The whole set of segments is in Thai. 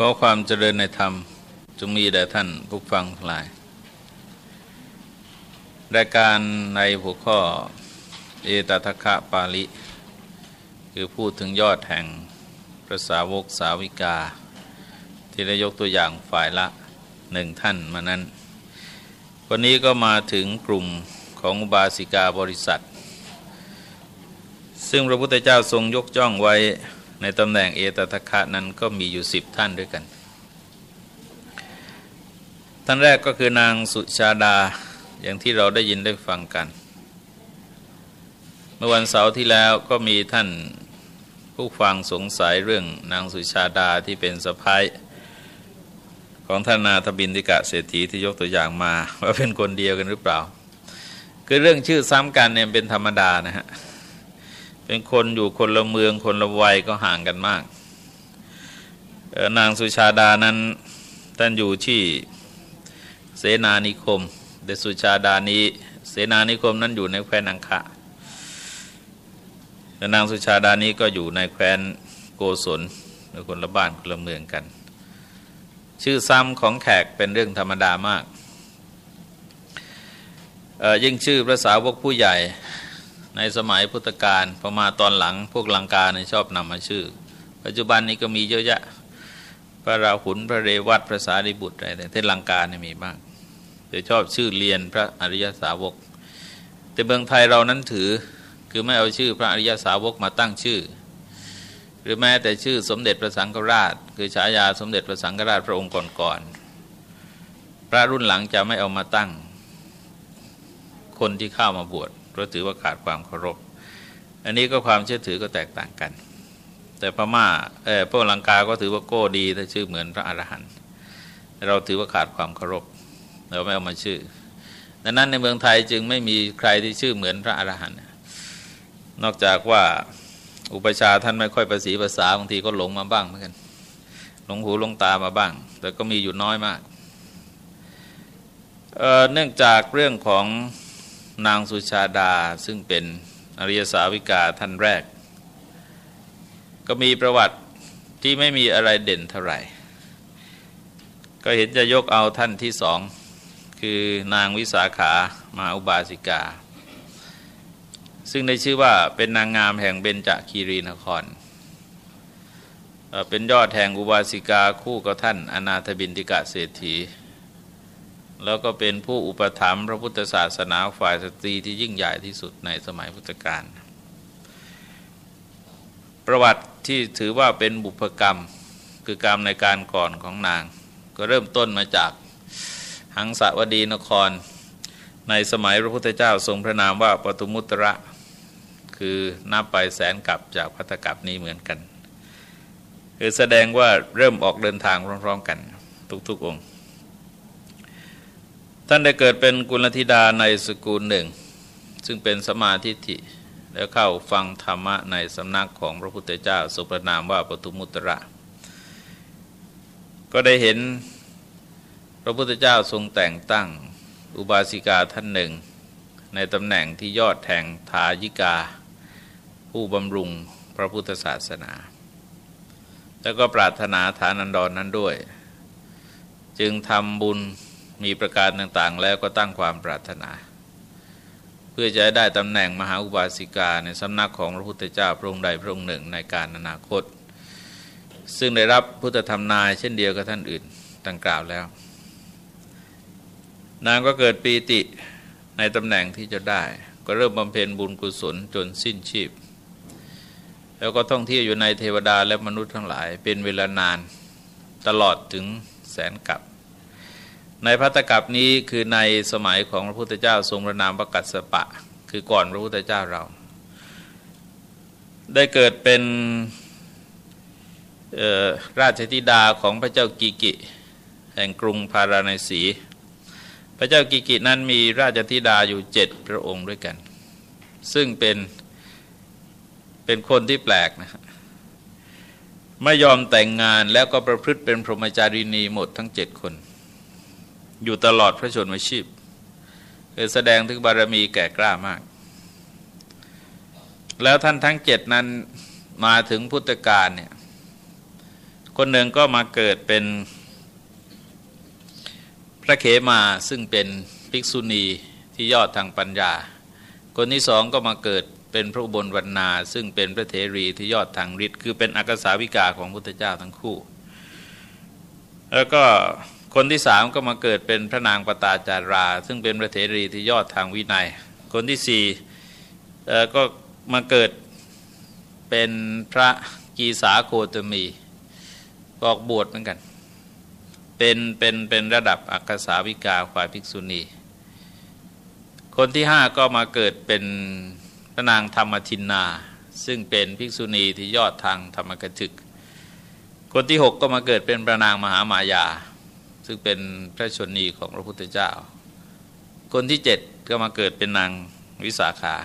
ขอความเจริญในธรรม จงมีแด่ท่านผู้ฟังทั้งหลาย รายการในหัวข้อเอตทัคคะปาลิ คือพูดถึงยอดแห่งพระสาวกสาวิกา ที่ได้ยกตัวอย่างฝ่ายละหนึ่งท่านมานั้น วันนี้ก็มาถึงกลุ่มของบาสิกาบริษัท ซึ่งพระพุทธเจ้าทรงยกจ้องไว้ ในตำแหน่งเอตทัคะนั้นก็มีอยู่สิบท่านด้วยกัน ท่านแรกก็คือนางสุชาดาอย่างที่เราได้ยินได้ฟังกัน เมื่อวันเสาร์ที่แล้วก็มีท่านผู้ฟังสงสัยเรื่องนางสุชาดาที่เป็นสะพ้ายของท่านนาถบินติกะเศรษฐีที่ยกตัวอย่างมา ว่าเป็นคนเดียวกันหรือเปล่า คือเรื่องชื่อซ้ำกันเนี่ยเป็นธรรมดานะฮะ เป็นคนอยู่คนละเมืองคนละวัยก็ห่างกันมาก นางสุชาดานั้นท่านอยู่ที่เสนานิคมเดสุชาดานี้ เสนานิคมนั้นอยู่ในแคว้นอังคะนางสุชาดานี้ก็อยู่ในแคว้นโกศลในคนละบ้านคนละเมืองกัน ชื่อซ้ำของแขกเป็นเรื่องธรรมดามากยิ่งชื่อพระสาวกผู้ใหญ่ ในสมัยพุทธกาลพอมาตอนหลังพวกลังกาเนี่ยชอบนำมาชื่อ ปัจจุบันนี้ก็มีเยอะแยะพระราหุลพระเรวัตพระสารีบุตรอะไรแต่เทศลังกาเนี่ยมีบ้างจะชอบชื่อเรียนพระอริยสาวก แต่เมืองไทยเรานั้นถือคือไม่เอาชื่อพระอริยสาวกมาตั้งชื่อ หรือแม้แต่ชื่อสมเด็จพระสังฆราช คือฉายาสมเด็จพระสังฆราชพระองค์ก่อนๆพระรุ่นหลังจะไม่เอามาตั้ง คนที่เข้ามาบวช เพราะถือว่าขาดความเคารพ อันนี้ก็ความเชื่อถือก็แตกต่างกัน แต่พม่าเออพวกลังกาก็ถือว่าโก้ดีถ้าชื่อเหมือนพระอรหันต์เราถือว่าขาดความเคารพ เราไม่เอามาชื่อดังนั้นในเมืองไทยจึงไม่มีใครที่ชื่อเหมือนพระอรหันต์นอกจากว่าอุปชาท่านไม่ค่อยประสีภาษาบางทีก็หลงมาบ้างเหมือนกัน หลงหูหลงตามาบ้าง แต่ก็มีอยู่น้อยมากเเนื่องจากเรื่องของ นางสุชาดาซึ่งเป็นอริยสาวิกาท่านแรก ก็มีประวัติที่ไม่มีอะไรเด่นเท่าไหร่ ก็เห็นจะยกเอาท่านที่สอง คือนางวิสาขามาอุบาสิกา ซึ่งได้ชื่อว่าเป็นนางงามแห่งเบญจคีรีนคร เป็นยอดแห่งอุบาสิกาคู่กับท่านอนาถบินติกะเศรษฐี แล้วก็เป็นผู้อุปถัมภ์พระพุทธศาสนาฝ่ายสตรีที่ยิ่งใหญ่ที่สุดในสมัยพุทธกาลประวัติที่ถือว่าเป็นบุพกรรมคือกรรมในการก่อนของนาง ก็เริ่มต้นมาจากหังสาวดีนคร ในสมัยพระพุทธเจ้าทรงพระนามว่าปตุมุตระ คือนับไปแสนกับจากพัตกับนี้เหมือนกัน คือแสดงว่าเริ่มออกเดินทางพร้อมๆกัน ทุกๆองค์ ท่านได้เกิดเป็นกุลธิดาในสกุลหนึ่ง ซึ่งเป็นสมาธิิแล้วเข้าฟังธรรมะในสำนักของพระพุทธเจ้าสุปรนามว่าปทุมุตระ ก็ได้เห็นพระพุทธเจ้าทรงแต่งตั้งอุบาสิกาท่านหนึ่ง ในตำแหน่งที่ยอดแห่งทายิกา ผู้บำรุงพระพุทธศาสนา แล้วก็ปรารถนาฐานันดรนนั้นด้วย จึงทำบุญ มีประการต่างๆ แล้วก็ตั้งความปรารถนา เพื่อจะได้ตำแหน่งมหาอุบาสิกาในสำนักของพระพุทธเจ้าพระองค์ใดพระองค์หนึ่งในการอนาคต ซึ่งได้รับพุทธธรรมนายเช่นเดียวกับท่านอื่นดังกล่าวแล้ว นางก็เกิดปีติในตำแหน่งที่จะได้ ก็เริ่มบำเพ็ญบุญกุศลจนสิ้นชีพ แล้วก็ท่องเที่ยวอยู่ในเทวดาและมนุษย์ทั้งหลาย เป็นเวลานานตลอดถึงแสนกับ ในพัตกับนี้คือในสมัยของพระพุทธเจ้าทรงระนามประกัศปะ คือก่อนพระพุทธเจ้าเรา ได้เกิดเป็นราชธิดาของพระเจ้ากิกิ แห่งกรุงพาราณสี พระเจ้ากิกินั้นมีราชธิดาอยู่เจ็ดพระองค์ด้วยกัน ซึ่งเป็นเป็นคนที่แปลกนะไม่ยอมแต่งงานแล้วก็ประพฤติเป็นพรหมจารีนีหมดทั้งเจ็ดคน อยู่ตลอดพระชนมชีพคือแสดงถึงบารมีแก่กล้ามาก แล้วท่านทั้งเจ็ดนั้นมาถึงพุทธกาลเนี่ย คนหนึ่งก็มาเกิดเป็น พระเขมาซึ่งเป็นภิกษุณีที่ยอดทางปัญญา คนที่สองก็มาเกิดเป็นพระอุบลวรรณา ซึ่งเป็นพระเทรีที่ยอดทางฤทธิ์คือเป็นอักษาวิกาของพุทธเจ้าทั้งคู่ แล้วก็ คนที่สามก็มาเกิดเป็นพระนางปตาจารา ซึ่งเป็นพระเทรีที่ยอดทางวินัย คนที่สี่ก็มาเกิดเป็นพระกีสาโคตมีออกบวชเหมือนกัน เป็นเป็นเป็นระดับอักษาวิกาควายภิกษุณี คนที่ห้าก็มาเกิดเป็นพระนางธรรมทินนา ซึ่งเป็นภิกษุณีที่ยอดทางธรรมกถึก คนที่หกก็มาเกิดเป็นพระนางมหามายา ซึ่งเป็นพระชนีของพระพุทธเจ้า คนที่เจ็ดก็มาเกิดเป็นนางวิสาขา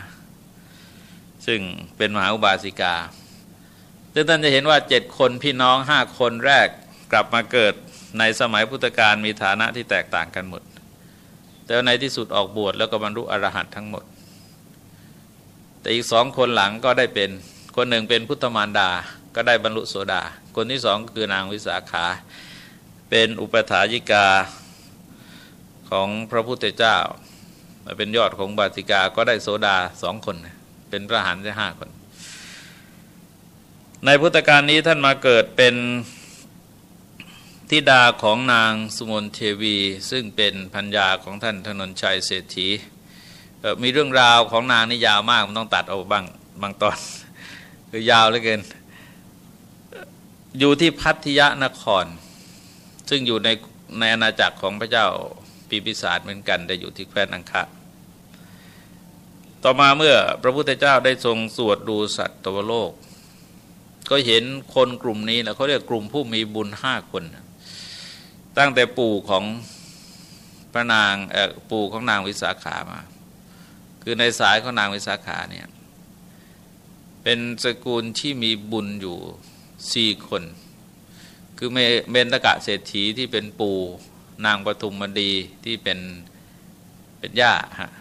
ซึ่งเป็นมหาอุบาสิกาซึ่งท่านจะเห็นว่าเจ็ดคนพี่น้องห้าคนแรกกลับมาเกิดในสมัยพุทธกาลมีฐานะที่แตกต่างกันหมด แต่ในที่สุดออกบวชแล้วก็บรรลุอรหัตทั้งหมด แต่อีกสองคนหลังก็ได้เป็นคนหนึ่งเป็นพุทธมารดา ก็ได้บรรลุโสดา คนที่สองคือนางวิสาขา เป็นอุปถายิกาของพระพุทธเจ้ามาเป็นยอดของบาติกาก็ได้โสดาสองคน เป็นพระหันได้ห้าคน ในพุทธกาลนี้ท่านมาเกิดเป็นธิดาของนางสุมนเทวี ซึ่งเป็นพัญญาของท่านธนนชัยเศรษฐีมีเรื่องราวของนางนี่ยาวมากมันต้องตัดออกบางบางตอน คือยาวเหลือเกิน อยู่ที่พัทยานคร ซึ่งอยู่ในในอาณาจักรของพระเจ้าปีปิศาจเหมือนกันแต่อยู่ที่แคว้นอังคะต่อมาเมื่อพระพุทธเจ้าได้ทรงสวดดูสัตวโลก ก็เห็นคนกลุ่มนี้นะเขาเรียกกลุ่มผู้มีบุญห้าคน ตั้งแต่ปู่ของพระนางปู่ของนางวิสาขามา คือในสายของนางวิสาขาเนี่ยเป็นสกุลที่มีบุญอยู่สี่คน คือเมนตกะเศรษฐีที่เป็นปู่นางปทุมมดีที่เป็นเป็นย่าฮะ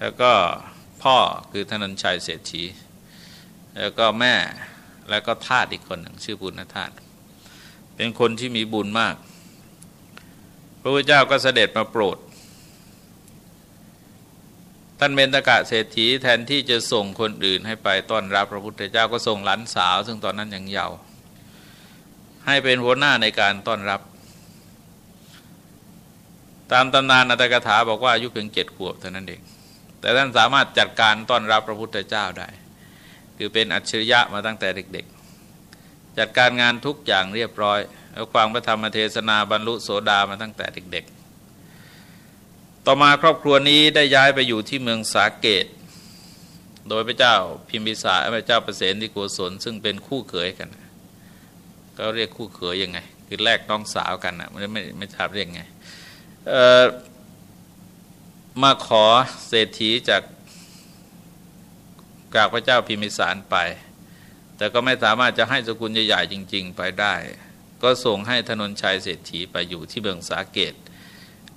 แล้วก็พ่อคือธนัญชัยเศรษฐี แล้วก็แม่แล้วก็ทาตอีกคนหนึ่งชื่อบุญธาตเป็นคนที่มีบุญมาก พระพุทธเจ้าก็เสด็จมาโปรด ท่านเมนตกะเศรษฐีแทนที่จะส่งคนอื่นให้ไปต้อนรับพระพุทธเจ้าก็ส่งหลานสาว ซึ่งตอนนั้นยังเยาว์ ให้เป็นหัวหน้าในการต้อนรับ ตามตำนานอัตถกถาบอกว่าอายุเพียงเจ็ดขวบเท่านั้นเอง แต่ท่านสามารถจัดการต้อนรับพระพุทธเจ้าได้ คือเป็นอัจฉริยะมาตั้งแต่เด็ก ๆ จัดการงานทุกอย่างเรียบร้อยแล้วความพระธรรมเทศนาบรรลุโสดามาตั้งแต่เด็ก ๆ ต่อมาครอบครัวนี้ได้ย้ายไปอยู่ที่เมืองสาเกต โดยพระเจ้าพิมพิสารพระเจ้าประเสนที่โกศลซึ่งเป็นคู่เขยกัน ก็เรียกคู่เขยยังไง คือแลกน้องสาวกันนะไม่ไม่ไม่ทราบเรียกไงมาขอเศรษฐีจากกาบพระเจ้าพิมิสารไป แต่ก็ไม่สามารถจะให้สกุลใหญ่ๆจริง ๆ ไปได้ ก็ส่งให้ธนนชัยเศรษฐีไปอยู่ที่เมืองสาเกต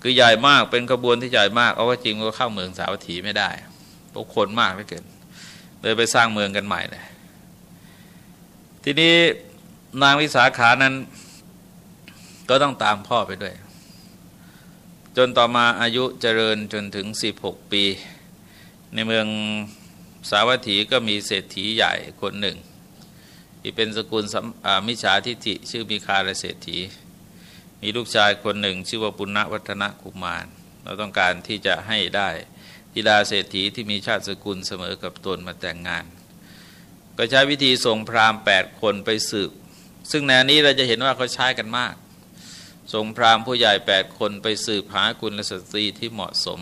คือใหญ่มากเป็นขบวนที่ใหญ่มากเอาว่าจริงก็เข้าเมืองสาวัตถีไม่ได้เพราะคนมากเหลือเกินเลยไปสร้างเมืองกันใหม่เลยทีนี้ นางวิสาขานั้น ก็ต้องตามพ่อไปด้วย จนต่อมาอายุเจริญจนถึง 16 ปี ในเมืองสาวัตถีก็มีเศรษฐีใหญ่คนหนึ่ง ที่เป็นสกุลมิจฉาทิฐิชื่อมีคาลเศรษฐี มีลูกชายคนหนึ่ง ชื่อว่าปุณณวัฒนกุมาร เราต้องการที่จะให้ได้ธิดาเศรษฐีที่มีชาติสกุลเสมอกับตนมาแต่งงาน ก็ใช้วิธีส่งพราหมณ์แปดคนไปสืบ ซึ่งแนวนี้เราจะเห็นว่าเขาใช้กันมากส่งพราหมณ์ผู้ใหญ่แปดคนไปสืบหาคุณสตรีที่เหมาะสม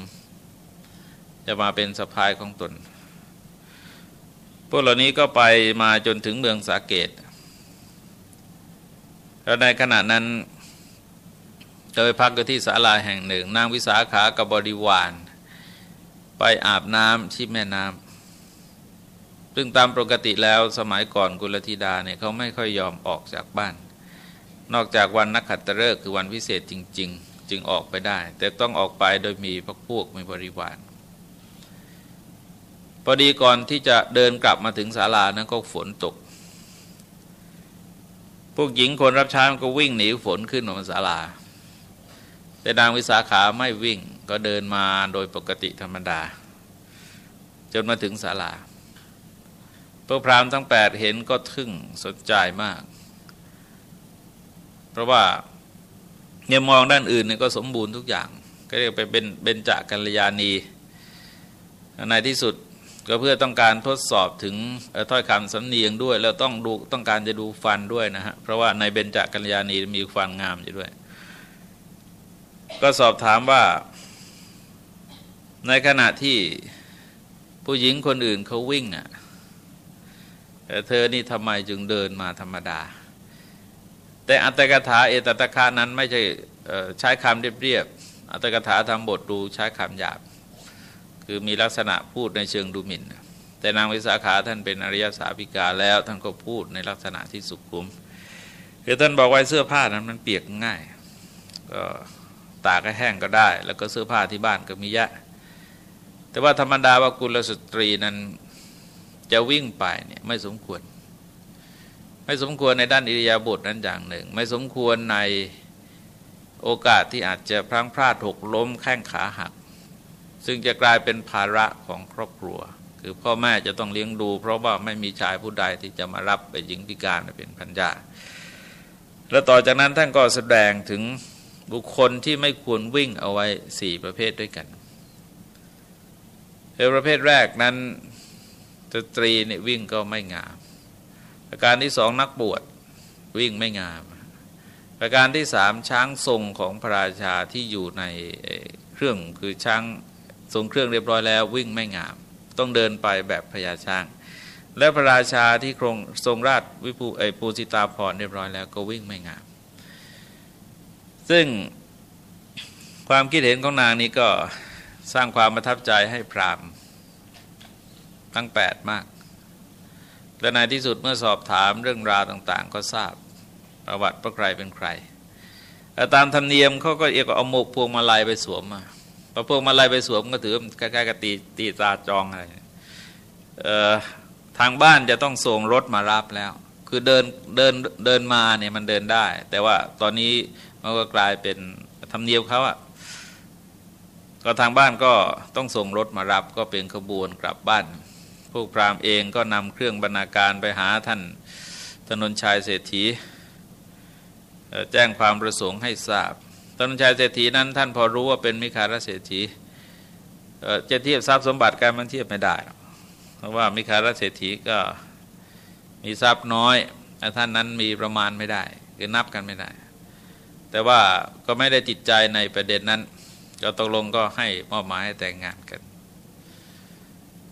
จะมาเป็นสะพายของตน พวกเหล่านี้ก็ไปมาจนถึงเมืองสาเกตแล้วในขณะนั้นโดยพักอยู่ที่ศาลาแห่งหนึ่ง นางวิสาขากับบริวาร ไปอาบน้ำที่แม่น้ำ ซึ่งตามปกติแล้วสมัยก่อนกุลธิดาเนี่ยเขาไม่ค่อยยอมออกจากบ้าน นอกจากวันนักขัตฤกษ์คือวันพิเศษจริง ๆ จึงออกไปได้ แต่ต้องออกไปโดยมีพวกพวกมีบริวารพอดีก่อนที่จะเดินกลับมาถึงศาลานั้นก็ฝนตก พวกหญิงคนรับใช้มันก็วิ่งหนีฝนขึ้นมาศาลา แต่นางวิสาขาไม่วิ่งก็เดินมาโดยปกติธรรมดา จนมาถึงศาลา วกพรามทั้งแปดเห็นก็ทึ่งสนใจมาก เพราะว่าเนี่ยมองด้านอื่นเนี่ยก็สมบูรณ์ทุกอย่าง ก็เรียกไปเป็นเบญจกัลยาณีในที่สุดก็เพื่อต้องการทดสอบถึงถ้อยคำสำเนียงด้วย แล้วต้องดูต้องการจะดูฟันด้วยนะฮะเพราะว่าในเบญจกัลยาณีมีฟันงามอยู่ด้วย ก็สอบถามว่า ในขณะที่ผู้หญิงคนอื่นเขาวิ่งอะ เธอนี่ทำไมจึงเดินมาธรรมดา แต่อัตถกถาเอตตะคานั้นไม่ใช่ใช้คำเรียบๆอัตถกถาทำบทดูใช้คำหยาบ คือมีลักษณะพูดในเชิงดูหมิ่น แต่นางวิสาขาท่านเป็นอริยสาวิกาแล้วท่านก็พูดในลักษณะที่สุขุมคือท่านบอกไว้เสื้อผ้านั้นมันเปียกง่ายก็ตากให้แห้งก็ได้ แล้วก็เสื้อผ้าที่บ้านก็มีเยอะแต่ว่าธรรมดาว่ากุลสตรีนั้น จะวิ่งไปเนี่ยไม่สมควร ไม่สมควรในด้านอิริยาบถนั้นอย่างหนึ่ง ไม่สมควรในโอกาสที่อาจจะพลั้งพลาดหกล้มแข้งขาหัก ซึ่งจะกลายเป็นภาระของครอบครัว คือพ่อแม่จะต้องเลี้ยงดู เพราะว่าไม่มีชายผู้ใดที่จะมารับไปหญิงพิการเป็นพันยาแล้วต่อจากนั้นท่านก็แสดงถึงบุคคลที่ไม่ควรวิ่งเอาไว้สี่ประเภทด้วยกันคือประเภทแรกนั้น สตรีเนี่ยวิ่งก็ไม่งาม ประการที่สองนักบวชวิ่งไม่งาม ประการที่สามช้างทรงของพระราชาที่อยู่ในเครื่องคือช้างทรงเครื่องเรียบร้อยแล้ววิ่งไม่งาม ต้องเดินไปแบบพญาช้าง และพระราชาที่ครงทรงราชวิภูไอปูสิตาพรเรียบร้อยแล้วก็วิ่งไม่งาม ซึ่งความคิดเห็นของนางนี้ก็สร้างความประทับใจให้พราม ทั้งแปดมาก และในที่สุดเมื่อสอบถามเรื่องราวต่างๆ ก็ทราบประวัติพระใครเป็นใครแต่ตามธรรมเนียมเขาก็เอกเอาหมกพวงมาลัยไปสวมมาพอพวงมาลัยไปสวมก็ถือใกล้ๆกับตีตีตาจองอะไรทางบ้านจะต้องส่งรถมารับแล้ว คือเดินเดินเดินมาเนี่ยมันเดินได้ แต่ว่าตอนนี้มันก็กลายเป็นธรรมเนียมเขาอะก็ทางบ้านก็ต้องส่งรถมารับก็เป็นขบวนกลับบ้าน พวกพราหมณ์เองก็นำเครื่องบรรณาการไปหาท่านถนนชัยเศรษฐีแจ้งความประสงค์ให้ทราบถนนชัยเศรษฐีนั้นท่านพอรู้ว่าเป็นมิคารเศรษฐีจะเทียบทรัพย์สมบัติกันมันเทียบไม่ได้ เพราะว่ามิคารเศรษฐีก็มีทรัพย์น้อยท่านนั้นมีประมาณไม่ได้คือนับกันไม่ได้ แต่ว่าก็ไม่ได้ติดใจในประเด็นนั้น ก็ตกลงก็ให้มอบหมายให้แต่งงานกัน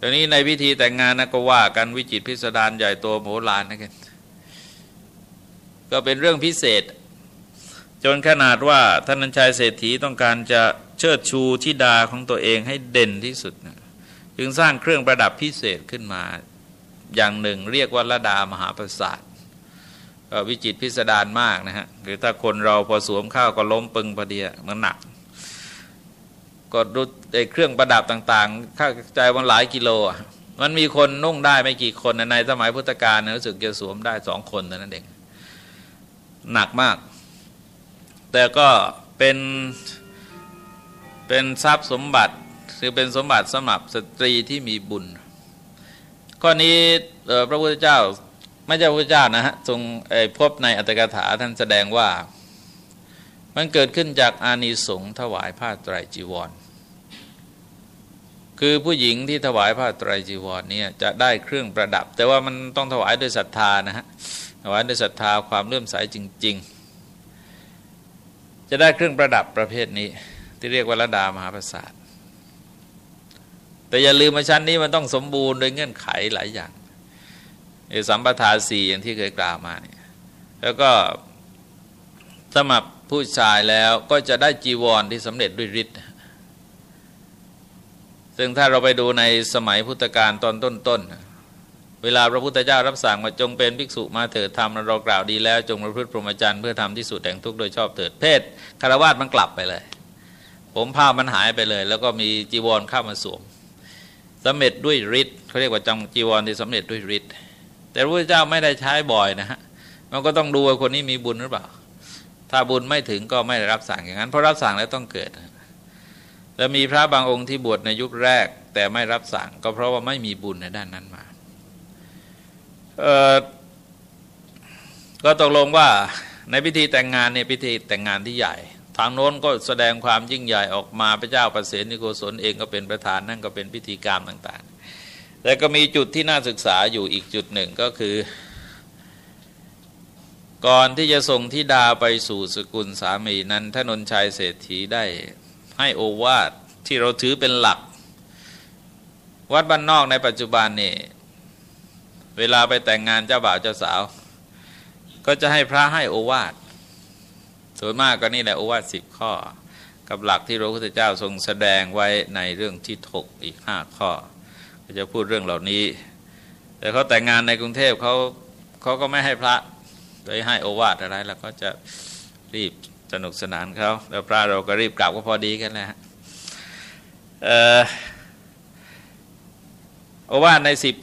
ตอนนี้ในพิธีแต่งงานนะก็ว่ากันวิจิตพิสดารใหญ่โตโมโหลานนะกันก็เป็นเรื่องพิเศษ จนขนาดว่าท่านนันชัยเศรษฐีต้องการจะเชิดชูทิดาของตัวเองให้เด่นที่สุดนะจึงสร้างเครื่องประดับพิเศษขึ้นมาอย่างหนึ่ง เรียกว่าระดามหาประสาทวิจิตพิสดารมากนะฮะหรือถ้าคนเราพอสวมข้าวก็ล้มปึงพอดีมันหนัก ก็ดูเครื่องประดับต่างๆข้าใจวันหลายกิโลอะมันมีคนนุ่งได้ไม่กี่คนในสมัยพุทธกาลนะรู้สึกจะสวมได้สองคนเท่านั้นเองหนักมาก แต่ก็เป็นเป็นทรัพย์สมบัติคือเป็นสมบัติสำหรับสตรีที่มีบุญ ข้อนี้พระพุทธเจ้าไม่ใช่พระพุทธเจ้านะฮะทรงพบในอัตถกถาท่านแสดงว่า มันเกิดขึ้นจากอานิสงส์ถวายผ้าไตรจีวร คือผู้หญิงที่ถวายผ้าไตรจีวรเนี่ยจะได้เครื่องประดับ แต่ว่ามันต้องถวายด้วยศรัทธานะฮะถวายด้วยศรัทธาความเลื่อมใสจริง ๆ จะได้เครื่องประดับประเภทนี้ ที่เรียกว่าระดามหาประสาทแต่อย่าลืมมาชั้นนี้มันต้องสมบูรณ์โดยเงื่อนไขหลายอย่างสัมปทาสี่อย่างที่เคยกล่าวมาเนี่ยแล้วก็สมับผู้ชายแล้วก็จะได้จีวรที่สำเร็จด้วยฤทธิ์ ซึ่งถ้าเราไปดูในสมัยพุทธกาลตอนต้นๆ เวลาพระพุทธเจ้ารับสั่งมาจงเป็นภิกษุมาเถิดทำเรากล่าวดีแล้ว จงประพฤติพรหมจรรย์เพื่อทำที่สุดแห่งทุกข์โดยชอบเถิดเพศคารวะมันกลับไปเลย ผมผ้ามันหายไปเลย แล้วก็มีจีวรเข้ามาสวมสำเร็จด้วยฤทธิ์เขาเรียกว่าจังจีวรที่สำเร็จด้วยฤทธิ์แต่พระพุทธเจ้าไม่ได้ใช้บ่อยนะฮะมันก็ต้องดูว่าคนนี้มีบุญหรือเปล่า ถ้าบุญไม่ถึงก็ไม่ได้รับสั่งอย่างนั้นเพราะรับสั่งแล้วต้องเกิด แล้วมีพระบางองค์ที่บวชในยุคแรก แต่ไม่รับสั่ง ก็เพราะว่าไม่มีบุญในด้านนั้นมาก็ตกลงว่าในพิธีแต่งงานเนี่ยพิธีแต่งงานที่ใหญ่ ทางโน้นก็แสดงความยิ่งใหญ่ออกมาพระเจ้าประเสนิโกศลเองก็เป็นประธานนั่นก็เป็นพิธีกรรมต่างๆ แต่ก็มีจุดที่น่าศึกษาอยู่อีกจุดหนึ่งก็คือ ก่อนที่จะส่งทิดาไปสู่สกุลสามีนั้นท่านนชัยเศรษฐีได้ ให้โอวาทที่เราถือเป็นหลัก วัดบ้านนอกในปัจจุบันนี่เวลาไปแต่งงานเจ้าบ่าวเจ้าสาว ก็จะให้พระให้โอวาทส่วนมากก็นี่แหละโอวาทสิบข้อ กับหลักที่พระพุทธเจ้าทรงแสดงไว้ในเรื่องที่ถกอีกห้าข้อ ก็จะพูดเรื่องเหล่านี้ แต่เขาแต่งงานในกรุงเทพเขาเขาก็ไม่ให้พระโดยให้โอวาทอะไรแล้วก็จะรีบ สนุกสนานเขาแล้วพระเราก็รีบกลับก็พอดีกันแล้วโอวาในสิบ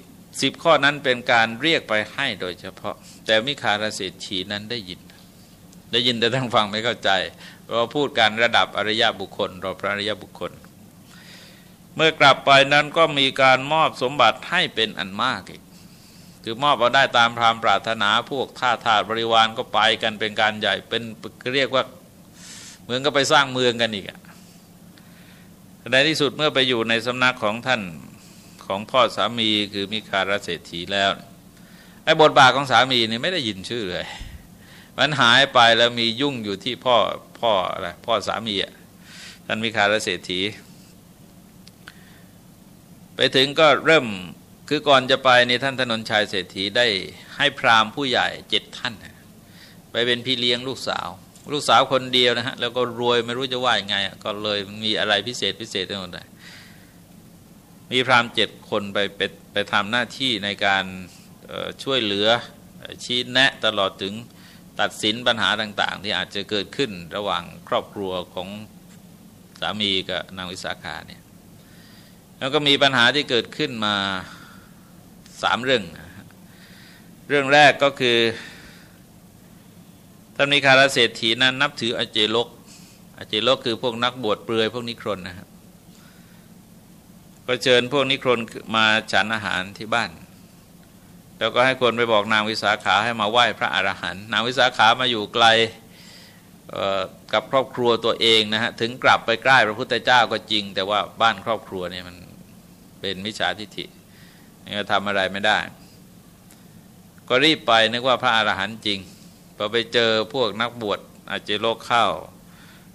สิบข้อนั้นเป็นการเรียกไปให้โดยเฉพาะ แต่มิคาราเศรษฐีนั้นได้ยิน ได้ยินแต่ทั้งฟังไม่เข้าใจเราพูดการระดับอริยบุคคลเราพระอริยบุคคล เมื่อกลับไปนั้นก็มีการมอบสมบัติให้เป็นอันมากอีก คือมอบเอาได้ตามพรามปรารถนาพวกท่าทาสบริวารก็ไปกันเป็นการใหญ่เป็นเรียกว่าเมืองก็ไปสร้างเมืองกันอีกในที่สุดเมื่อไปอยู่ในสำนักของท่านของพ่อสามีคือมิคาราเศรษฐีแล้วไอ้บทบาทของสามีนี่ไม่ได้ยินชื่อเลย มันหายไปแล้วมียุ่งอยู่ที่พ่อพ่ออะไรพ่อสามีอะท่านมิคาราเศรษฐี ไปถึงก็เริ่ม คือก่อนจะไปในท่านถนนชัยเศรษฐีได้ให้พราหมณ์ผู้ใหญ่เจ็ดท่าน ไปเป็นพี่เลี้ยงลูกสาว ลูกสาวคนเดียวนะฮะแล้วก็รวยไม่รู้จะว่ายังไง ก็เลยมีอะไรพิเศษพิเศษทั้งหมดเลยมีพราหมณ์เจ็ดคนไปไปไปทำหน้าที่ในการช่วยเหลือชี้แนะตลอดถึงตัดสินปัญหาต่าง ๆ ที่อาจจะเกิดขึ้นระหว่างครอบครัวของสามีกับนางวิสาขาเนี่ยแล้วก็มีปัญหาที่เกิดขึ้นมา สามเรื่อง เรื่องแรกก็คือท่านมีคาราเศรษฐีนั้นนับถืออเจโลกอเจโลกคือพวกนักบวชเปลือยพวกนิครนนะครับก็เชิญพวกนิครนมาฉันอาหารที่บ้าน แล้วก็ให้คนไปบอกนางวิสาขาให้มาไหว้พระอรหันต์นางวิสาขามาอยู่ไกลกับครอบครัวตัวเองนะฮะถึงกลับไปใกล้พระพุทธเจ้าก็จริง แต่ว่าบ้านครอบครัวเนี่ยมันเป็นมิจฉาทิฏฐิ ก็ทำอะไรไม่ได้ ก็รีบไปนึกว่าพระอรหันต์จริงพอไปเจอพวกนักบวชอาจจะโลกเข้า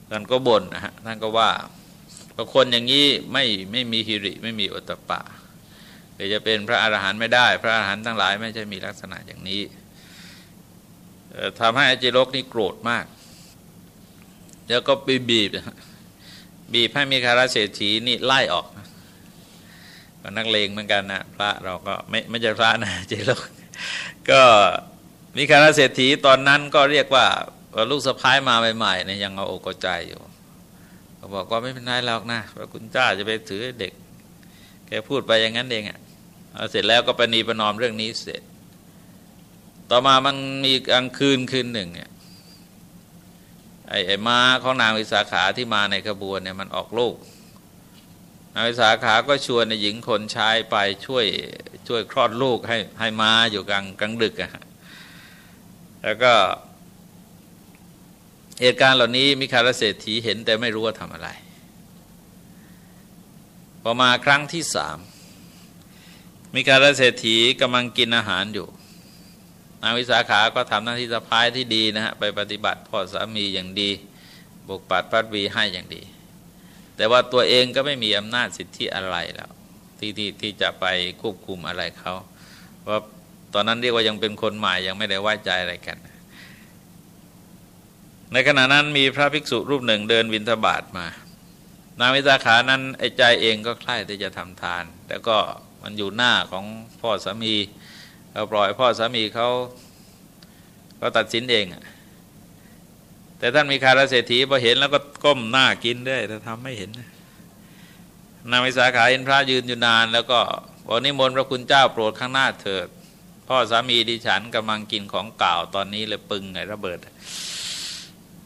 ท่านก็บ่นนะฮะท่านก็ว่าคนอย่างนี้ไม่ไม่มีฮิริไม่มีอตปะเดี๋ยวจะเป็นพระอรหันต์ไม่ได้ พระอรหันต์ทั้งหลายไม่ใช่มีลักษณะอย่างนี้ทำให้อาจิโรกนี่โกรธมาก แล้วก็บีบีบ บีบให้มีคาราเศรษฐีนี่ไล่ออก ก็นักเลงเหมือนกันนะพระเราก็ไม่ไม่ใช่พระนะเจโรกก็มีคาราเศรษฐีตอนนั้นก็เรียกว่าลูกสะพ้ายมาใหม่ๆเนี่ยยังเอาอกใจอยู่เขาบอกว่าไม่เป็นไรหรอกนะพระคุณเจ้าจะไปถือเด็ก แกพูดไปอย่างนั้นเองอะ่ะเสร็จแล้วก็ปณีประนอมเรื่องนี้เสร็จ ต่อมามันมีกลางคืนคืนหนึ่งเนี่ยไอ้ไอ้มาของนางวิสาขาที่มาในขบวนเนี่ยมันออกลูก นางวิสาขาก็ชวนในหญิงคนชายไปช่วยช่วยคลอดลูกให้ให้มาอยู่กลางกลางดึกอะแล้วก็เหตุการณ์เหล่านี้มิคาราเศรษฐีเห็นแต่ไม่รู้ว่าทำอะไร พอมาครั้งที่สามมิคาราเศรษฐีกำลังกินอาหารอยู่นางวิสาขาก็ทำหน้าที่สะพายที่ดีนะฮะไปปฏิบัติพ่อสามีอย่างดี บุกปัดพัดวีให้อย่างดี แต่ว่าตัวเองก็ไม่มีอำนาจสิทธิอะไรแล้ว ที่ที่ที่จะไปควบคุมอะไรเขาเพราตอนนั้นเรียกว่ายังเป็นคนใหม่ยังไม่ได้ไว้ใจอะไรกัน ในขณะนั้นมีพระภิกษุรูปหนึ่งเดินวินทบาทมา นางวิสาขานั้นไอ้ใจเองก็ใคร่ที่จะทำทาน แต่ก็มันอยู่หน้าของพ่อสามีเราปล่อยพ่อสามีเขาก็ตัดสินเอง แต่ท่านมีคาราเศรษฐีพอเห็นแล้วก็ก้มหน้ากินได้แต่ทำไม่เห็นนางวิสาขาเห็นพระยืนอยู่นาน แล้วก็บอกนิมนต์พระคุณเจ้าโปรดข้างหน้าเถิดพพ่อสามีดิฉันกำลังกินของเก่าตอนนี้เลยปึงไงระเบิด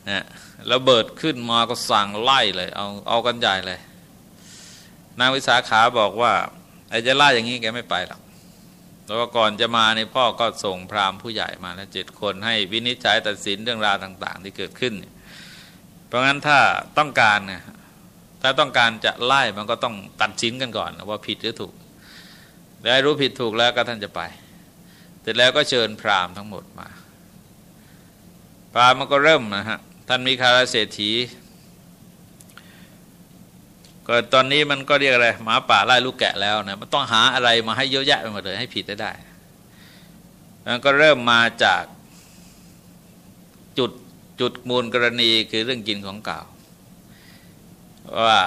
นะระเบิดขึ้นมาก็สั่งไล่เลย เอาเอากันใหญ่เลย นางวิสาขาบอกว่าไอ้จะไล่อย่างนี้แกไม่ไปหรอก แล้วก่อนจะมาในพ่อก็ส่งพราหมณ์ผู้ใหญ่มาแล้วเจ็ดคนให้วินิจฉัยตัดสินเรื่องราวต่าง ๆ ที่เกิดขึ้น เพราะงั้นถ้าต้องการเนี่ยถ้าต้องการจะไล่มันก็ต้องตัดสินกันก่อนว่าผิดหรือถูกได้รู้ผิดถูกแล้วก็ท่านจะไป เสร็จแล้วก็เชิญพราหมณ์ทั้งหมดมา พราหมณ์มันก็เริ่มนะฮะท่านมีคาราเศรษฐี ก็ตอนนี้มันก็เรียกอะไรหมาป่าไล่ลูกแกะแล้วนะมันต้องหาอะไรมาให้เยอะแยะไปหมดเลยให้ผิดได้ได้มันก็เริ่มมาจากจุดจุดมูลกรณีคือเรื่องกินของเก่าว่า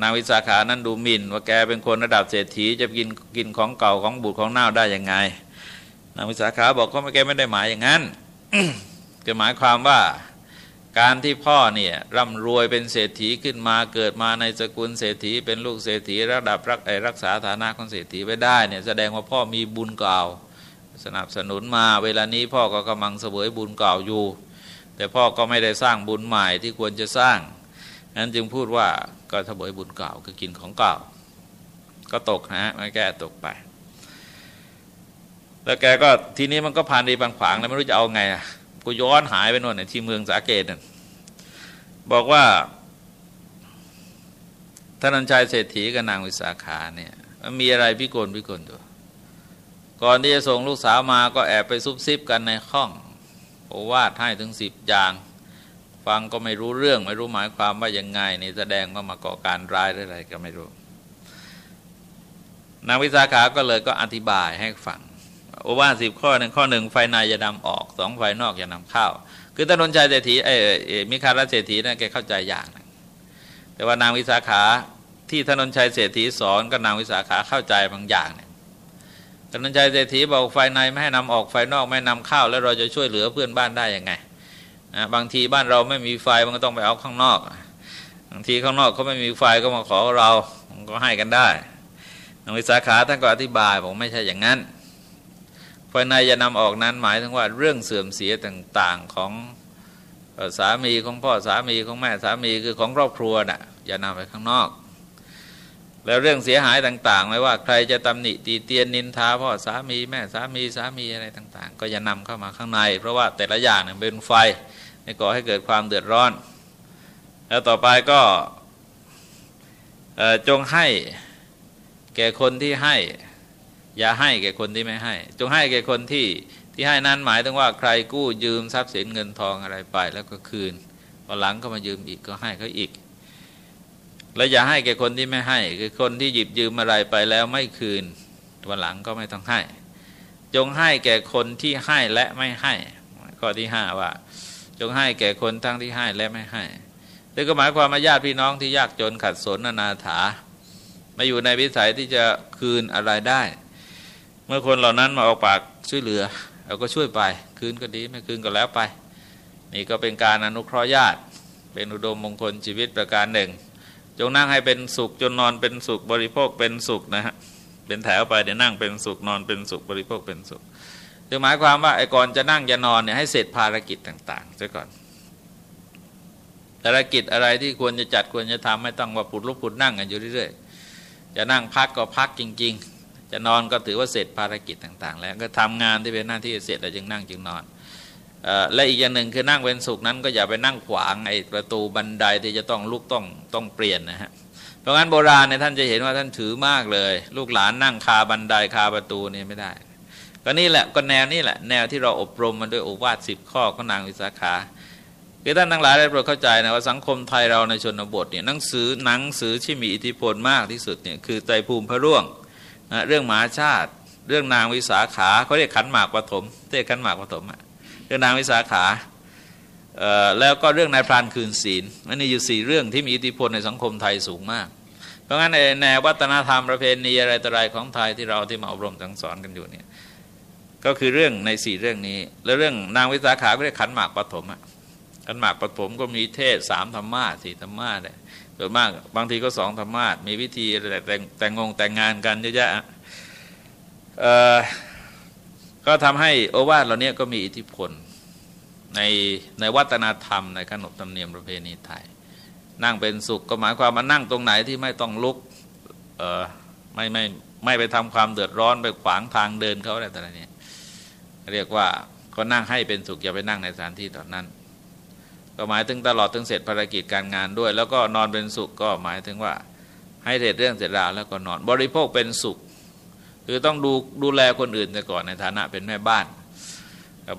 นางวิสาขานั้นดูหมิ่น ว่าแกเป็นคนระดับเศรษฐีจะกินกินของเก่าของบุตรของเน่าได้ยังไง นางวิสาขาบอกก็ไม่แกไม่ได้หมายอย่างนั้นจะหมายความว่า การที่พ่อเนี่ยร่ำรวยเป็นเศรษฐีขึ้นมาเกิดมาในสกุลเศรษฐี เป็นลูกเศรษฐีระดับรักรักษาฐานะของเศรษฐีไว้ได้เนี่ยแสดงว่าพ่อมีบุญเก่า สนับสนุนมาเวลานี้พ่อก็กำลังเสวยบุญเก่าอยู่ แต่พ่อก็ไม่ได้สร้างบุญใหม่ที่ควรจะสร้างนั้นจึงพูดว่าก็เสวยบุญเก่าคือกินของเก่า ก็ตกนะไม่แก้ตกไป แล้วแกก็ทีนี้มันก็ผ่านดีบางขวางแล้วไม่รู้จะเอาไงอะ กูย้อนหายไปโน่นที่เมืองสาเกตนั่นบอกว่าท่านันชัยเศรษฐีกับนางวิสาขาเนี่ยมันมีอะไรพิกลพิกลตัว ก่อนที่จะส่งลูกสาวมาก็แอบไปซุบซิบกันในห้องโอวาดให้ถึงสิบอย่าง ฟังก็ไม่รู้เรื่องไม่รู้หมายความว่ายังไงนี่แสดงว่ามาก่อการร้ายหรืออะไรก็ไม่รู้ นางวิสาขาก็เลยก็อธิบายให้ฟัง โอวาสิบข้อหนึ่งข้อหนึ่งไฟในอย่านำออกสองไฟนอกอย่านำเข้า คือตนนชัยเศรษฐีเออมิคาราเศรษฐีนั่นแกเข้าใจอย่างนึงแต่ว่านางวิสาขาที่ถนนชัยเศรษฐีสอนก็นางวิสาขาเข้าใจบางอย่างเนี่ยถนนชัยเศรษฐีบอกไฟในไม่ให้นำออกไฟนอกไม่นำเข้า แล้วเราจะช่วยเหลือเพื่อนบ้านได้ยังไงนะบางทีบ้านเราไม่มีไฟมันก็ต้องไปเอาข้างนอก บางทีข้างนอกเขาไม่มีไฟก็มาขอเราก็ให้กันได้นางวิสาขาท่านก็อธิบายบอกไม่ใช่อย่างนั้น ภายในจะนำออกนั้นหมายถึงว่าเรื่องเสื่อมเสียต่างๆของสามีของพ่อสามีของแม่สามีคือของครอบครัวน่ะอย่านำไปข้างนอก แล้วเรื่องเสียหายต่าง ๆ ไม่ว่าใครจะตำหนิตีเตียนนินทาพ่อสามีแม่สามีสามีอะไรต่าง ๆ ก็อย่านำเข้ามาข้างใน เพราะว่าแต่ละอย่างเนี่ยเป็นไฟก่อให้เกิดความเดือดร้อน แล้วต่อไปก็จงให้แก่คนที่ให้ อย่าให้แก่คนที่ไม่ให้ จงให้แก่คนที่ที่ให้นั้นหมายถึงว่าใครกู้ยืมทรัพย์สินเงินทองอะไรไป แล้วก็คืนพอหลังก็มายืมอีกก็ให้เขาอีก แล้วอย่าให้แก่คนที่ไม่ให้ คือคนที่หยิบยืมอะไรไปแล้วไม่คืนวันหลังก็ไม่ต้องให้ จงให้แก่คนที่ให้และไม่ให้ ข้อที่ห้าว่า จงให้แก่คนทั้งที่ให้และไม่ให้นี่ก็หมายความว่าญาติพี่น้องที่ยากจนขัดสนนาถา มาอยู่ในวิสัยที่จะคืนอะไรได้ เมื่อคนเหล่านั้นมาออกปากช่วยเหลือเราก็ช่วยไป คืนก็ดีไม่คืนก็แล้วไป นี่ก็เป็นการอนุเคราะห์ญาติ เป็นอุดมมงคลชีวิตประการหนึ่ง จงนั่งให้เป็นสุขจนนอนเป็นสุขบริโภคเป็นสุขนะฮะเป็นแถวไปเดี๋ยวนั่งเป็นสุขนอนเป็นสุขบริโภคเป็นสุขคือหมายความว่าไอ้ก่อนจะนั่งจะนอนเนี่ยให้เสร็จภารกิจต่างๆซะก่อนภารกิจอะไรที่ควรจะจัดควรจะทำไม่ต้องว่าปุดลุกปุดนั่งกันอยู่เรื่อยๆจะนั่งพักก็พักจริง ๆ จะนอนก็ถือว่าเสร็จภารกิจต่าง ๆ แล้วก็ทำงานที่เป็นหน้าที่เสร็จแล้วจึงนั่งจึงนอนและอีกอย่างหนึ่งคือนั่งเป็นสุขนั้นก็อย่าไปนั่งขวางไอ้ประตูบันไดที่จะต้องลุกต้องต้องเปลี่ยนนะฮะเพราะงั้นโบราณเนี่ยท่านจะเห็นว่าท่านถือมากเลย ลูกหลานนั่งคาบันไดคาประตูนี่ไม่ได้ ก็นี่แหละก็แนวนี่แหละ แนวที่เราอบรมมาด้วยโอวาทสิบข้อของนางวิสาขาคือท่านทั้งหลายได้โปรดเข้าใจนะว่าสังคมไทยเราในชนบทเนี่ยหนังสือหนังสือที่มีอิทธิพลมากที่สุดเนี่ยคือใจภูมิพระร่วง นะเรื่องหมาชาติ เรื่องนางวิสาขาเขาเรียกขันหมากปฐมเรียกขันหมากปฐมเรื่องนางวิสาขาแล้วก็เรื่องนายพรานคืนศีลมันนี่อยู่สี่เรื่องที่มีอิทธิพลในสังคมไทยสูงมาก เพราะงั้นในแนววัฒนธรรมประเพณีอะไรต่ออะไรของไทยที่เราที่มาอบรมสั่งสอนกันอยู่เนี่ยก็คือเรื่องในสี่เรื่องนี้ แล้วเรื่องนางวิสาขาก็เรียกขันหมากปฐมขันหมากปฐมก็มีเทศสามธรรมะสี่ธรรมะเนี่ย ส่วนมากบางทีก็สองธรรมาทมีวิธีแต่งแต่งงงแต่งงานกันเยอะแยะก็ทำให้โอวาทเหล่านี้ก็มีอิทธิพลในในวัฒนธรรมในขนบธรรมเนียมประเพณีไทย นั่งเป็นสุขก็หมายความมานั่งตรงไหนที่ไม่ต้องลุกไม่ไม่ไม่ไปทำความเดือดร้อนไปขวางทางเดินเขาอะไรต่างๆเนี่ยเรียกว่าก็นั่งให้เป็นสุขอย่าไปนั่งในสถานที่ตอนนั้น ก็หมายถึงตลอดถึงเสร็จภารกิจการงานด้วย แล้วก็นอนเป็นสุขก็หมายถึงว่า ให้เสร็จเรื่องเสร็จราวแล้วก็นอนบริโภคเป็นสุข คือต้องดูดูแลคนอื่นแต่ก่อนในฐานะเป็นแม่บ้าน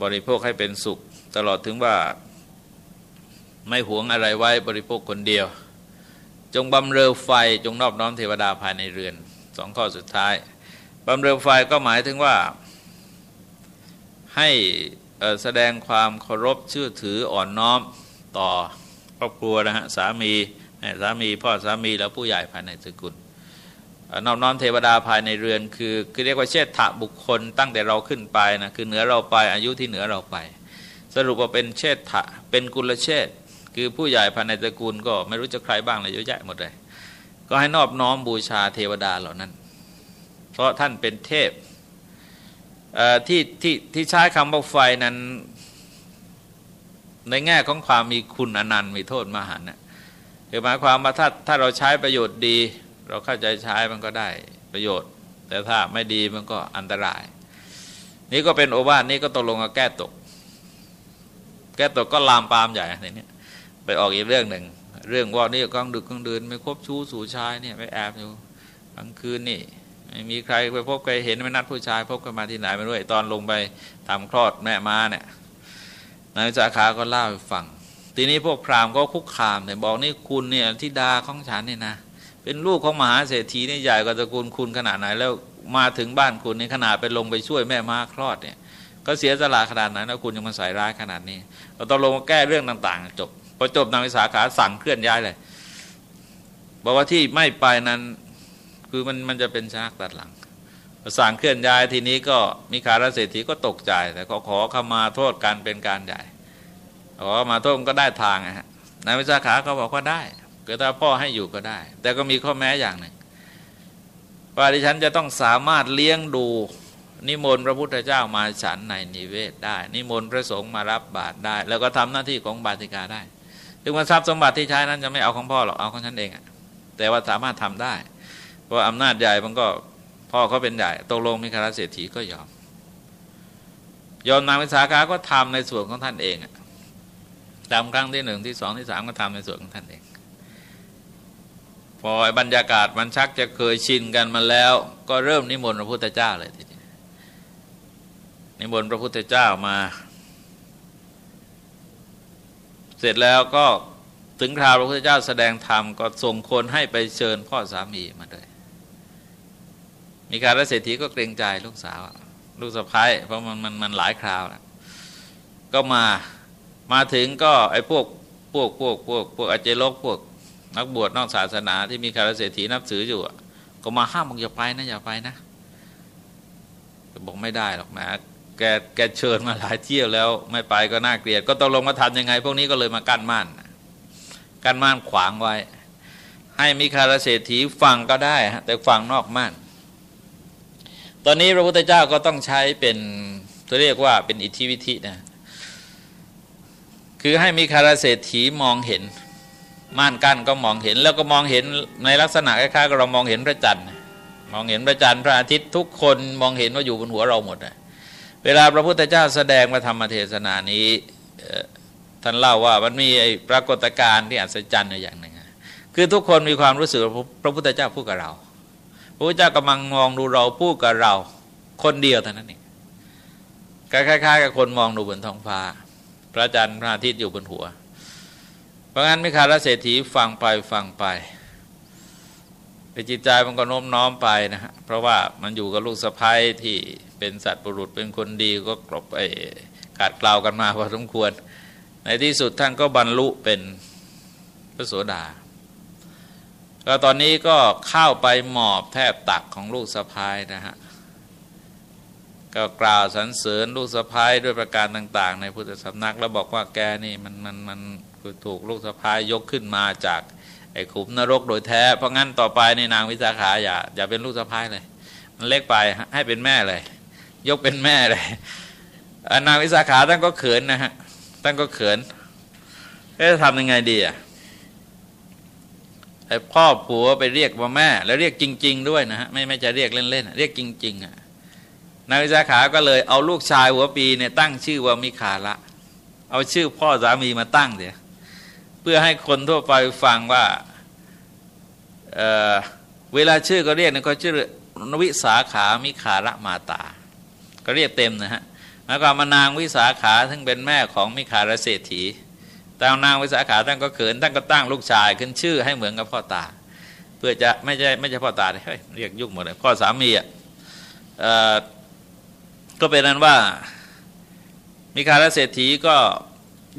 บริโภคให้เป็นสุข ตลอดถึงว่าไม่หวงอะไรไว้บริโภคคนเดียว จงบำเรอไฟจงนอบน้อมเทวดาภายในเรือนสองข้อสุดท้ายบำเรอไฟก็หมายถึงว่าให้แสดงความเคารพเชื่อถืออ่อนน้อม ต่อครอบครัวนะฮะสามีสามีพ่อสามีแล้วผู้ใหญ่ภายในสกุลนอบน้อมเทวดาภายในเรือน คือคือเรียกว่าเชษฐะบุคคลตั้งแต่เราขึ้นไปนะคือเหนือเราไปอายุที่เหนือเราไป สรุปว่าเป็นเชษฐะเป็นกุลเชษคือผู้ใหญ่ภายในตระกูลก็ไม่รู้จะใครบ้างเลยเยอะแยะหมดเลย ก็ให้นอบน้อมบูชาเทวดาเหล่านั้น เพราะท่านเป็นเทพที่ที่ที่ใช้คำว่าไฟนั้น ในแง่ของความมีคุณอนันต์มีโทษมหันต์นะคือหมายความว่าถ้าถ้าเราใช้ประโยชน์ดี เราเข้าใจใช้มันก็ได้ประโยชน์ แต่ถ้าไม่ดีมันก็อันตราย นี่ก็เป็นโอวาทนี่ก็ตกลงกับแก้ตก แก้ตกก็ลามปามใหญ่ในนี้ไปออกอีกเรื่องหนึ่งเรื่องว่านี่กลางดึกกลางเดินไม่คบชู้สู่ชายเนี่ยไปแอบอยู่กลางคืนนี่ไม่มีใครไปพบใครเห็นไม่นัดผู้ชาย พบกันมาที่ไหนไม่รู้ตอนลงไปทำคลอดแม่มาเนี่ย นายสาขาก็เล่าให้ฟัง ทีนี้พวกพราหมณ์ก็คุกคามแต่บอกนี่คุณเนี่ยทิดาของฉันเนี่ยนะ เป็นลูกของมหาเศรษฐีนี่ใหญ่กว่าตระกูลคุณขนาดไหนแล้วมาถึงบ้านคุณในขนาดไปลงไปช่วยแม่ม้าคลอดเนี่ย ก็เสียสละขนาดนั้นแล้วคุณยังมาใส่ร้ายขนาดนี้เราต้องลงมาแก้เรื่องต่างๆ จบพอจบนางวิสาขาสั่งเคลื่อนย้ายเลยบอกว่าที่ไม่ไปนั้นคือมันมันจะเป็นชากตัดหลัง สั่งเคลื่อนย้ายทีนี้ก็มีคารเศรษฐีก็ตกใจ แต่ขอขอขมาโทษกันเป็นการใหญ่ขอมาโทษก็ได้ทางนะฮะนายวิสาขาเขาบอกว่าได้ก็ถ้าพ่อให้อยู่ก็ได้ แต่ก็มีข้อแม้อย่างหนึ่งว่าดิฉันจะต้องสามารถเลี้ยงดูนิมนต์พระพุทธเจ้ามาฉันในนิเวศได้ นิมนต์พระสงฆ์มารับบาตรได้ แล้วก็ทำหน้าที่ของบาติกาได้ ถึงว่าทรัพย์สมบัติที่ใช้นั้นจะไม่เอาของพ่อหรอกเอาของฉันเองอะแต่ว่าสามารถทำได้ เพราะอำนาจใหญ่มันก็ พ่อเขาเป็นใหญ่ตกลงมีคาราเศรษฐีก็ยอม ยอมนางวิสาขาก็ทำในส่วนของท่านเองอะทำครั้งที่หนึ่งที่สองที่สามก็ทำในส่วนของท่านเอง พอบรรยากาศมันชักจะเคยชินกันมาแล้ว ก็เริ่มนิมนต์พระพุทธเจ้าเลยทีนี้นิมนต์พระพุทธเจ้ามา เสร็จแล้วก็ถึงคราวพระพุทธเจ้าแสดงธรรมก็ส่งคนให้ไปเชิญพ่อสามีมาด้วย มีการรัเศรษฐีก็เกรงใจลูกสาว ลูกสะพ้ายเพราะมันมันมันหลายคราวแล้วก็มามาถึงก็ไอ้พวกพวกพวกพวกพวกอาเจโลกพวกนักบวชนอกศาสนาที่มีคารเศรษฐีนับถืออยู่ก็มาห้ามบอกอย่าไปนะอย่าไปนะบอกไม่ได้หรอกนะแกแกเชิญมาหลายเที่ยวแล้ว ไม่ไปก็น่าเกลียด ก็ตกลงมาทำยังไง พวกนี้ก็เลยมากั้นม่านกั้นม่านขวางไว้ ให้มีคารเศรษฐีฟังก็ได้ แต่ฟังนอกม่าน ตอนนี้พระพุทธเจ้าก็ต้องใช้เป็นตัวเรียกว่าเป็นอิทธิวิธินะคือให้มีคาราเศรษฐีมองเห็น ม่านกั้นก็มองเห็น แล้วก็มองเห็นในลักษณะคล้ายๆกับเรามองเห็นพระจันทร์มองเห็นพระจันทร์พระอาทิตย์ทุกคนมองเห็นว่าอยู่บนหัวเราหมดเวลาพระพุทธเจ้าแสดงมาธรรมเทศนานี้ท่านเล่าว่ามันมีปรากฏการณ์ที่อัศจรรย์อย่างหนึ่งคือทุกคนมีความรู้สึกพระพุทธเจ้าพูดกับเรา พระเจ้ากำลังมองดูเราพูดกับเรา คนเดียวเท่านั้นเองคล้ายๆกับคนมองดูบนท้องฟ้า พระจันทร์พระอาทิตย์อยู่บนหัว เพราะงั้นมิคาลเศรษฐีฟังไปฟังไปไปจิตใจมันก็โน้มน้อมไปนะฮะเพราะว่ามันอยู่กับลูกสะพ้ายที่เป็นสัตว์ปรุษเป็นคนดีก็กลบไอ้ขาดกล่าวกันมาพอสมควร ในที่สุดท่านก็บรรลุเป็นพระโสดา ก็ตอนนี้ก็เข้าไปหมอบแทบตักของลูกสะพ้ายนะฮะก็กล่าวสรรเสริญลูกสะพ้ายด้วยประการต่าง ๆ ในพุทธสำนัก แล้วบอกว่าแกนี่มันมันมันคือถูกลูกสะพ้ายยกขึ้นมาจากไอ้ขุมนรกโดยแท้ เพราะงั้นต่อไปในนางวิสาขาอย่าอย่าเป็นลูกสะพ้ายเลย มันเล็กไปให้เป็นแม่เลย ยกเป็นแม่เลยนางวิสาขาท่านก็เขินนะฮะท่านก็เขินจะทำยังไงดีอะ พ่อผัวไปเรียกว่าแม่ แล้วเรียกจริง ๆ ด้วยนะฮะไม่ไม่จะเรียกเล่นๆเรียกจริงๆอะนางวิสาขาก็เลยเอาลูกชายหัวปีเนี่ยตั้งชื่อว่ามิคาละ เอาชื่อพ่อสามีมาตั้งเดี๋ยเพื่อให้คนทั่วไปฟังว่าเเวลาชื่อก็เรียกเนะก็ชื่อนวิสาขามิคาระมาตา ก็เรียกเต็มนะฮะแล้วก็มานางวิสาขาซึ่งเป็นแม่ของมิคาระเศรษฐี แต่นางวิสาขาท่านก็เขินท่านก็ตั้งลูกชายขึ้นชื่อให้เหมือนกับพ่อตา เพื่อจะไม่ใช่ไม่ใช่พ่อตาเฮ้ยเรียกยุ่งหมดเลยพ่อสามีอะก็เป็นนั้นว่ามิคารเศรษฐีก็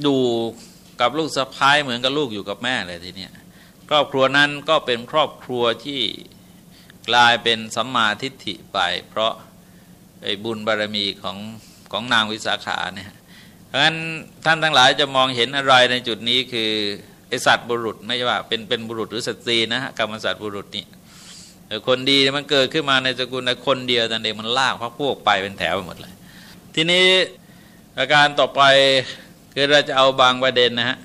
ดูกับลูกสะพ้ายเหมือนกับลูกอยู่กับแม่เลยทีเนี้ยครอบครัวนั้นก็เป็นครอบครัวที่กลายเป็นสัมมาทิฏฐิไป เพราะไอ้บุญบารมีของของนางวิสาขาเนี่ย เพราะฉะนั้นท่านทั้งหลายจะมองเห็นอะไรในจุดนี้คือไอสัตว์บุรุษไม่ใช่ว่าเป็นเป็นบุรุษหรือสตรีนะฮะกรรมสัตว์บุรุษนี่คนดีมันเกิดขึ้นมาในสกุลในคนเดียวแต่เด็กมันลากพระพวกไปเป็นแถวไปหมดเลย ทีนี้อาการต่อไปคือเราจะเอาบางประเด็นนะฮะ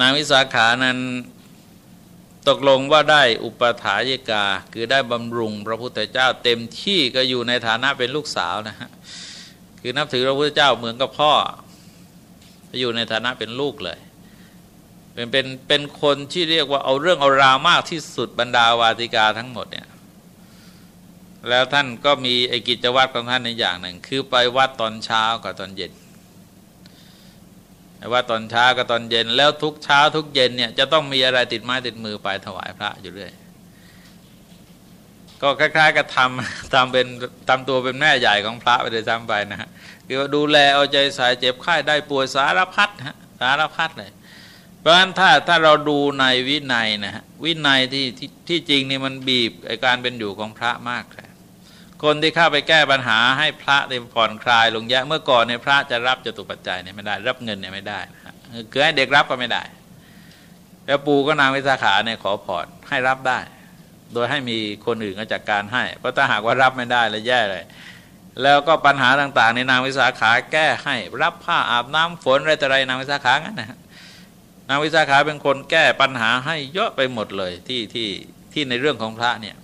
นางวิสาขานั้นตกลงว่าได้อุปถายิกา คือได้บำรุงพระพุทธเจ้าเต็มที่ก็อยู่ในฐานะเป็นลูกสาวนะฮะคือนับถือพระพุทธเจ้าเหมือนกับพ่อ อยู่ในฐานะเป็นลูกเลย เป็นเป็นเป็นคนที่เรียกว่าเอาเรื่องเอาราวมากที่สุดบรรดาวาติกาทั้งหมดเนี่ยแล้วท่านก็มีไอกิจวัตรของท่านในอย่างหนึ่ง คือไปวัดตอนเช้ากับตอนเย็นว่าตอนเช้ากับตอนเย็น แล้วทุกเช้าทุกเย็นเนี่ยจะต้องมีอะไรติดไม้ติดมือไปถวายพระอยู่เรื่อย ก็คล้ายๆกับทำทำเป็นทำตัวเป็นแม่ใหญ่ของพระไปเลยซ้ำไปนะ ฮะคือว่าดูแลเอาใจใส่เจ็บไข้ได้ป่วยสารพัดฮะสารพัดเลย เพราะฉะนั้นถ้าถ้าเราดูในวินัยนะฮะวินัยที่ที่ที่จริงนี่มันบีบไอการเป็นอยู่ของพระมากเลยคนที่เข้าไปแก้ปัญหาให้พระได้ผ่อนคลายลงเยอะเมื่อก่อนเนี่ยพระจะรับจตุปัจจัยเนี่ยไม่ได้ รับเงินเนี่ยไม่ได้นะคือให้เด็กรับก็ไม่ได้ แล้วปูก็นางวิสาขาเนี่ยขอผ่อนให้รับได้ โดยให้มีคนอื่นก็จัดการให้ เพราะถ้าหากว่ารับไม่ได้แล้วแย่เลย แล้วก็ปัญหาต่างๆ ในนางวิสาขาแก้ให้รับผ้าอาบน้ำฝนอะไรแต่ไรนางวิสาขางั้นนะนางวิสาขาเป็นคนแก้ปัญหาให้เยอะไปหมดเลยที่ที่ที่ในเรื่องของพระเนี่ย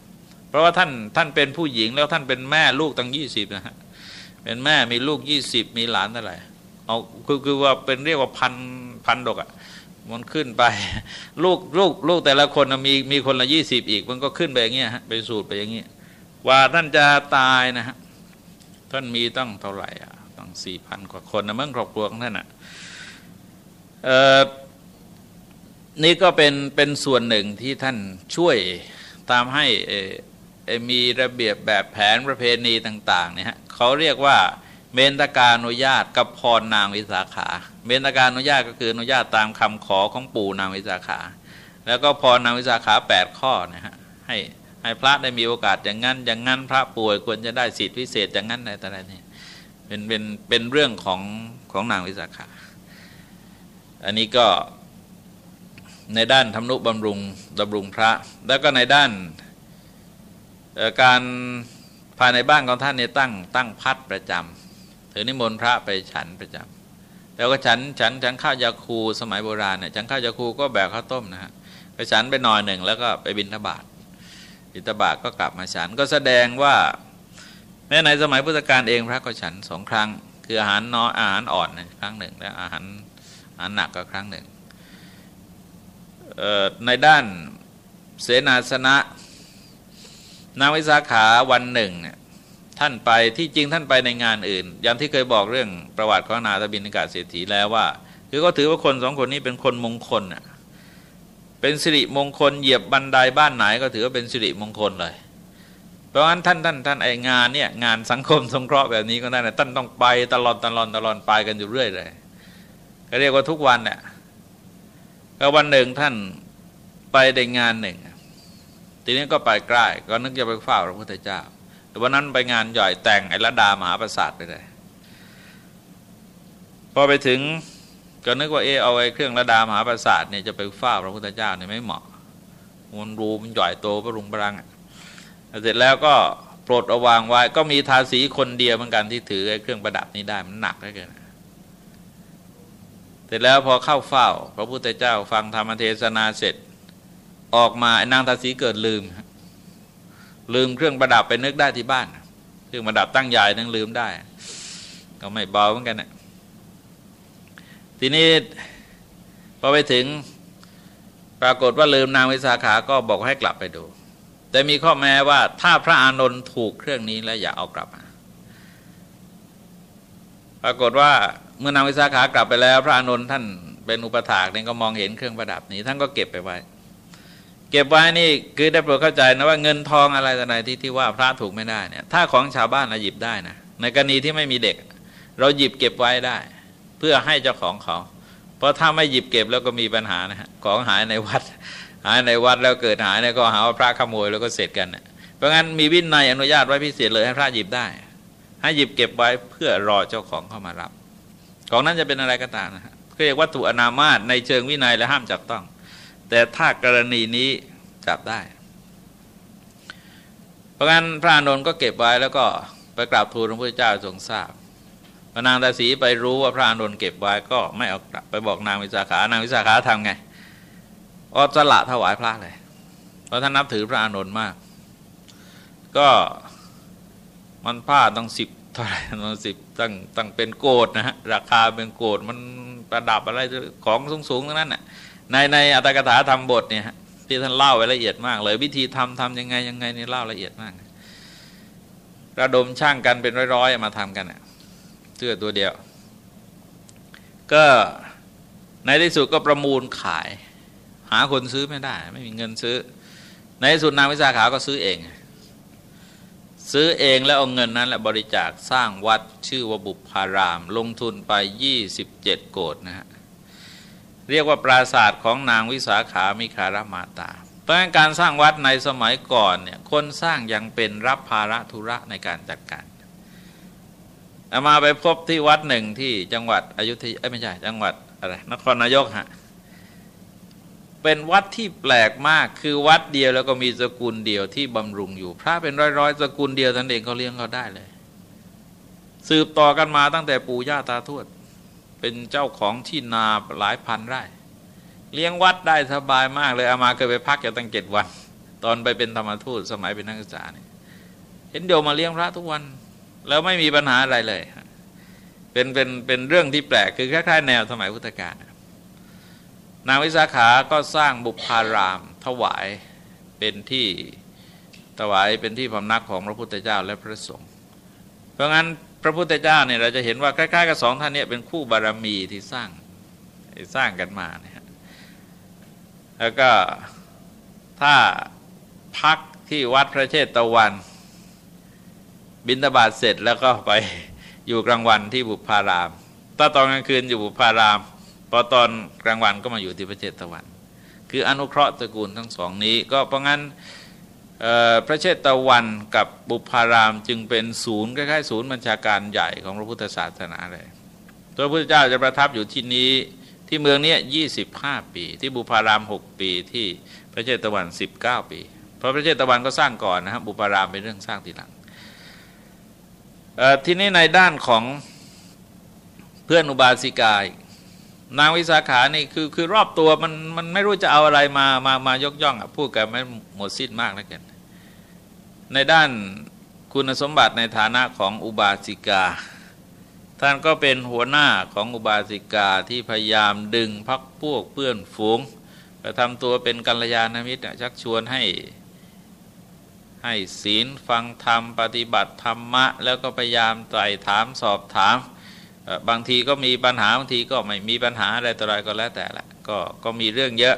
เพราะว่าท่านท่านเป็นผู้หญิงแล้วท่านเป็นแม่ลูกตั้งยี่สิบนะฮะเป็นแม่มีลูกยี่สิบมีหลานเท่าไหร่เอาคือคือว่าเป็นเรียกว่าพันพันดกอะ่ะมันขึ้นไป ลูกลูกลูกแต่ละคนมีมีคนละยี่สิบอีก มันก็ขึ้นไปอย่างเงี้ยฮะไปสูตรไปอย่างเงี้ยว่าท่านจะตายนะฮะ ท่านมีตั้งเท่าไหร่อะตั้งสี่พันกว่าคนนะเมื่อครอบครัวของท่านอะเออนี่ก็เป็นเป็นส่วนหนึ่งที่ท่านช่วยตามให้มีระเบียบแบบแผนประเพณีต่างๆเนี่ยฮะเขาเรียกว่าเมนตการอนุญาตกับพรนางวิสาขา เมนตการอนุญาตก็คืออนุญาตตามคำขอของปู่นางวิสาขา แล้วก็พรนางวิสาขา 8 ข้อนะฮะให้ ให้พระได้มีโอกาสอย่างนั้น อย่างนั้นพระป่วยควรจะได้สิทธิพิเศษอย่างนั้นอะไรต่างๆนี่ยเป็นเป็นเป็นเรื่องของของนางวิสาขาอันนี้ก็ในด้านทำนุบำรุงบำรุงพระ แล้วก็ในด้านการภายในบ้านของท่านเนี่ยตั้งตั้งพัดประจำถือนิมนต์พระไปฉันประจำแล้วก็ฉันฉันฉันข้าวยาคูสมัยโบราณเนี่ยฉันข้าวยาคูก็แบกข้าวต้มนะฮะไปฉันไปหน่อยหนึ่งแล้วก็ไปบินทบาท บินทบาทก็กลับมาฉันก็แสดงว่า แม้ในสมัยพุทธกาลเองพระก็ฉันสองครั้ง คืออาหารน้อยอาหารอ่อนครั้งหนึ่ง แล้วอาหารอาหารหนักก็ครั้งหนึ่งในด้านเสนาสนะนางวิสาขาวันหนึ่งเนี่ยท่านไปที่จริงท่านไปในงานอื่นอย่างที่เคยบอกเรื่องประวัติของนาตบินกาเศรษฐีแล้วว่า คือก็ถือว่าคนสองคนนี้เป็นคนมงคลอะ เป็นสิริมงคลเหยียบบันไดบ้านไหนก็ถือว่าเป็นสิริมงคลเลย เพราะฉะนั้นท่านท่านท่านไองานเนี่ยงานสังคมสงเคราะห์แบบนี้ก็ได้นะท่านต้องไปตลอดตลอดตลอดไปกันอยู่เรื่อยเลยก็เรียกว่าทุกวันเนี่ยก็วันหนึ่งท่านไปในงานหนึ่ง ทีนี้ก็ไปใกล้ก็นึกจะไปเฝ้าพระพุทธเจ้า แต่วันนั้นไปงานใหญ่แต่งไอ้ระดามหาประสาทไปเลยพอไปถึง ก็นึกว่าเออเอาไอ้เครื่องระดามหาประสาทเนี่ยจะไปเฝ้าพระพุทธเจ้าเนี่ยไม่เหมาะมันรูมันใหญ่โตพระรุงพรังเสร็จแล้วก็ปลดเอาวางไว้ ก็มีทาสีคนเดียวเหมือนกันที่ถือไอ้เครื่องประดับนี้ได้มันหนักเหลือเกินเสร็จแล้วพอเข้าเฝ้า พระพุทธเจ้าฟังธรรมเทศนาเสร็จ ออกมาไอ้นางทาสีเกิดลืม ลืมเครื่องประดับไปนึกได้ที่บ้าน เครื่องประดับตั้งใหญ่นึงลืมได้ ก็ไม่เบาเหมือนกันนะ ทีนี้พอไปถึงปรากฏว่าลืมนางวิสาขาก็บอกให้กลับไปดู แต่มีข้อแม้ว่าถ้าพระอานนท์ถูกเครื่องนี้แล้วอย่าเอากลับมาปรากฏว่าเมื่อนางวิสาขากลับไปแล้ว พระอานนท์ท่านเป็นอุปถากเนี่ยก็มองเห็นเครื่องประดับนี้ท่านก็เก็บไปไว้ เก็บไว้นี่คือได้โปรดเข้าใจนะว่าเงินทองอะไรต่างๆที่ที่ว่าพระถูกไม่ได้เนี่ยถ้าของชาวบ้านเราหยิบได้นะในกรณีที่ไม่มีเด็ก เราหยิบเก็บไว้ได้ เพื่อให้เจ้าของเขา เพราะถ้าไม่หยิบเก็บแล้วก็มีปัญหานะฮะของหายในวัด หายในวัดแล้วเกิดหายเนี่ยก็หาว่าพระขโมยแล้วก็เสร็จกันเนะเพราะงั้นมีวินัยอนุญาตไว้พิเศษเลยให้พระหยิบได้ ให้หยิบเก็บไว้เพื่อรอเจ้าของเข้ามารับ ของนั้นจะเป็นอะไรก็ตามนะฮะเรียกวัตถุอนามาตในเชิงวินัยและห้ามจับต้อง แต่ถ้ากรณีนี้จับได้ เพราะงั้นพระอานนท์ก็เก็บไว้แล้วก็ไปกราบทูลพระพุทธเจ้าทรงทราบ พนางตาสีไปรู้ว่าพระอานนท์เก็บไว้ก็ไม่เอากลับไปบอกนางวิสาขานางวิสาขาทำไงออสละถวายพระเลยเพราะท่านนับถือพระอานนท์มาก ก็มันผ้าต้องสิบเท่าไหร่ต้องสิบตั้งตั้งเป็นโกดนะฮะราคาเป็นโกดมันประดับอะไรของสูงๆทั้งนั้นน่ะในในอัตถกถาธรรมบทเนี่ยที่ท่านเล่าไว้ละเอียดมากเลย วิธีทำทำยังไงยังไงนี่เล่าละเอียดมาก ระดมช่างกันเป็นร้อยๆมาทำกันน่ะ เสื้อตัวเดียว ก็ในที่สุดก็ประมูลขาย หาคนซื้อไม่ได้ ไม่มีเงินซื้อ ในที่สุดนางวิสาขาก็ซื้อเอง ซื้อเองแล้วเอาเงินนั้นแหละบริจาคสร้างวัดชื่อว่าบุพาราม ลงทุนไป 27 โกดนะฮะเรียกว่าปราศาสตร์ของนางวิสาขามิคารมาตาเพราะการสร้างวัดในสมัยก่อนเนี่ยคนสร้างยังเป็นรับภาระธุระในการจัดการ อามาไปพบที่วัดหนึ่งที่จังหวัดอยุธยาไม่ใช่จังหวัดอะไรนครนายกฮะเป็นวัดที่แปลกมากคือวัดเดียวแล้วก็มีสกุลเดียวที่บำรุงอยู่ พระเป็นร้อยๆสกุลเดียวท่านเองเขาเลี้ยงเขาได้เลย สืบต่อกันมาตั้งแต่ปู่ย่าตาทวด เป็นเจ้าของที่นาหลายพันไร่ เลี้ยงวัดได้สบายมากเลยอามาเคยไปพักอยู่ตั้งเจ็ดวัน ตอนไปเป็นธรรมทูตสมัยเป็นนักศึกษาเนี่ยเห็นเดียวมาเลี้ยงพระทุกวัน แล้วไม่มีปัญหาอะไรเลย เป็นเป็นเป็นเรื่องที่แปลกคือคล้ายๆแนวสมัยพุทธกาลนางวิสาขาก็สร้างบุพาราม ถวายเป็นที่ถวายเป็นที่พำนักของพระพุทธเจ้าและพระสงฆ์เพราะงั้นพระพุทธเจ้าเนี่ยเราจะเห็นว่าคล้ายๆกับสองท่านเนี้เป็นคู่บารมีที่สร้างสร้างกันมาเนี่ยแล้วก็ถ้าพักที่วัดพระเชตวัน บินตบาทเสร็จแล้วก็ไปอยู่กลางวันที่บุพาราม ถ้าตอนกลางคืนอยู่บุพาราม พอตอนกลางวันก็มาอยู่ที่พระเจตวัน คืออนุเคราะห์ตระกูลทั้งสองนี้ ก็เพราะงั้นพระเชตวันกับบุพารามจึงเป็นศูนย์คล้ายๆศูนย์บัญชาการใหญ่ของพระพุทธศาสนาเลยตัวพระพุทธเจ้าจะประทับอยู่ที่นี้ที่เมืองนี้ยี่สิบห้าปี ที่บุพารามหกปีที่พระเจตวันสิบเก้าปี เพราะพระเจตวันก็สร้างก่อนนะครับบุพารามเป็นเรื่องสร้างทีหลัง ทีนี้ในด้านของเพื่อนอุบาสิกาย นางวิสาขานี่คือคือรอบตัวมันมันไม่รู้จะเอาอะไรมามามายกย่องอพูดกันไม่หมดสิ้นมากแล้วกันในด้านคุณสมบัติในฐานะของอุบาสิกา ท่านก็เป็นหัวหน้าของอุบาสิกาที่พยายามดึงพักพวกเพื่อนฝูงทำตัวเป็นกัลยาณมิตรชักชวนให้ ให้ศีลฟังธรรม ปฏิบัติธรรมะ แล้วก็พยายามไต่ถามสอบถาม บางทีก็มีปัญหา บางทีก็ไม่มีปัญหาอะไรต่ออะไรก็แล้วแต่ละก็ก็มีเรื่องเยอะ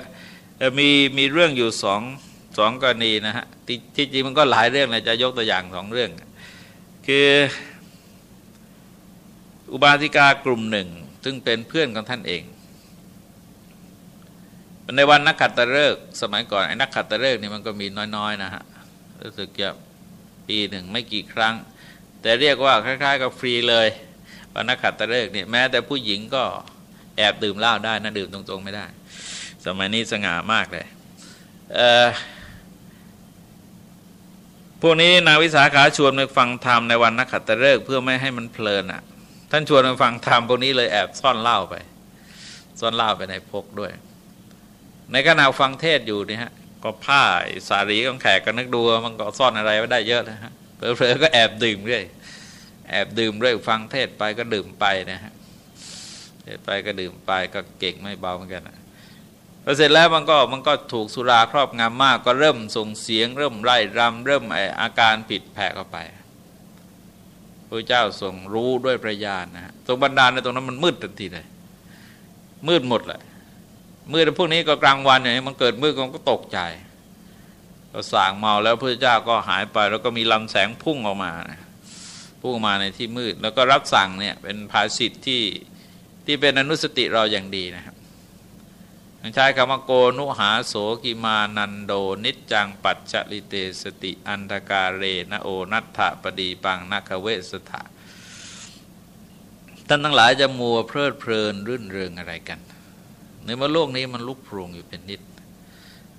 มีมีเรื่องอยู่สองสองกรณีนะฮะที่จริงมันก็หลายเรื่องเลยจะยกตัวอย่างสองเรื่อง คืออุบาสิกากลุ่มหนึ่ง ซึ่งเป็นเพื่อนของท่านเอง ในวันนักขัตฤกษ์สมัยก่อนไอ้นักขัตฤกษ์นี่มันก็มีน้อยๆนะฮะ รู้สึกจะปีหนึ่งไม่กี่ครั้ง แต่เรียกว่าคล้าย ๆ กับฟรีเลยวันนักขัตฤกษ์เนี่ยแม้แต่ผู้หญิงก็แอบดื่มเหล้าได้นะดื่มตรงๆไม่ได้ สมัยนี้สง่ามากเลยพวกนี้นางวิสาขาชวนไปฟังธรรมในวันนักขัตฤกษ์เพื่อไม่ให้มันเพลินอะ ท่านชวนไปฟังธรรมพวกนี้เลยแอบซ่อนเหล้าไป ซ่อนเหล้าไปในพกด้วย ในขณะฟังเทศอยู่นี่ฮะ ก็ผ้าสารีของแขกก็นึกดูมันก็ซ่อนอะไรไว้ได้เยอะนะฮะเผลอๆก็แอบดื่มเรื่อยแอบดื่มเรื่อยฟังเทศไปก็ดื่มไปนะฮะเทศไปก็ดื่มไปก็เก่งไม่เบาเหมือนกันนะพอเสร็จแล้วมันก็มันก็ถูกสุราครอบงำมากก็เริ่มส่งเสียง เริ่มไล่รำเริ่มไออาการผิดแผกเข้าไปพระเจ้าทรงรู้ด้วยประญาณนะฮะทรงบันดาลในตรงนั้นมันมืดทันทีเลยมืดหมดเลย มืดพวกนี้ก็กลางวันอย่างนี้มันเกิดมืดก็ตกใจก็สางเมาแล้วพระเจ้าก็หายไป แล้วก็มีลำแสงพุ่งออกมาพุ่งมาในที่มืด แล้วก็รับสั่งเนี่ยเป็นภาษิตที่ที่เป็นอนุสติเราอย่างดีนะครับใช้คำว่าโกนุหาโสกิมานันโท นิจจังปัชชลิเตสติ อันธกาเรนโอนัทธา ปทีปังน คเวสถะท่านทั้งหลายจะมัวเพลิดเพลินรื่นเริงอะไรกัน ในเมื่อโลกนี้มันลุกโพรงอยู่เป็นนิด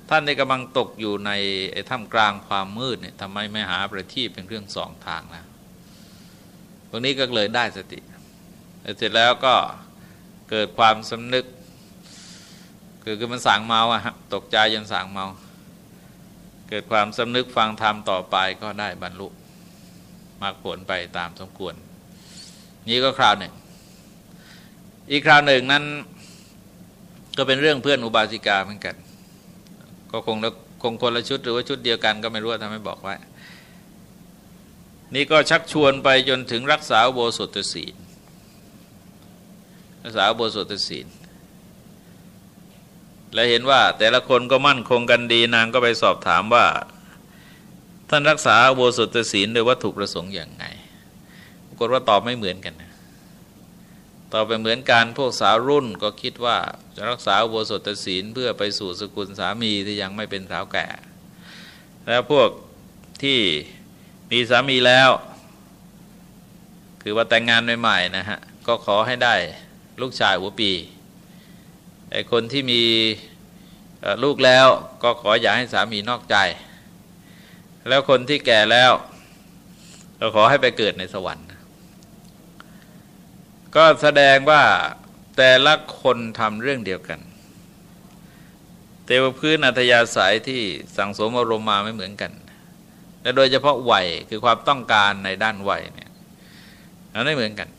ท่านในกำลังตกอยู่ในไอ้ท่ามกลางความมืดเนี่ยทำไมไม่หาประทีปเป็นเครื่องสองทางนะตรงนี้ก็เลยได้สติเสร็จแล้วก็เกิดความสำนึก คือคือมันสางเมาอะฮะตกใจจนสางเมา เกิดความสำนึกฟังธรรมต่อไปก็ได้บรรลุมรรคผลไปตามสมควร นี้ก็คราวหนึ่ง อีกคราวหนึ่งนั้น ก็เป็นเรื่องเพื่อนอุบาสิกาเหมือนกัน ก็คงคงคนละชุดหรือว่าชุดเดียวกันก็ไม่รู้ทำให้บอกไว้นี่ก็ชักชวนไปจนถึงรักษาโบสถศีลรักษาโบสถศีลและเห็นว่าแต่ละคนก็มั่นคงกันดีนางก็ไปสอบถามว่า ท่านรักษาโบสถศีลโดยวัตถุประสงค์อย่างไงปรากฏว่าตอบไม่เหมือนกัน ต่อไปเหมือนกันพวกสาวรุ่นก็คิดว่าจะรักษาโบสถศีลเพื่อไปสู่สกุลสามีที่ยังไม่เป็นสาวแก่ แล้วพวกที่มีสามีแล้ว คือว่าแต่งงานใหม่ๆนะฮะก็ขอให้ได้ลูกชายหัวปีไอคนที่มีลูกแล้วก็ขออย่าให้สามีนอกใจ แล้วคนที่แก่แล้วก็ขอให้ไปเกิดในสวรรค์ ก็แสดงว่าแต่ละคนทำเรื่องเดียวกัน แต่ว่าพื้นอัธยาศัยที่สั่งสมอารมณ์มาไม่เหมือนกัน และโดยเฉพาะวัยคือความต้องการในด้านวัยเนี่ยมันไม่เหมือนกัน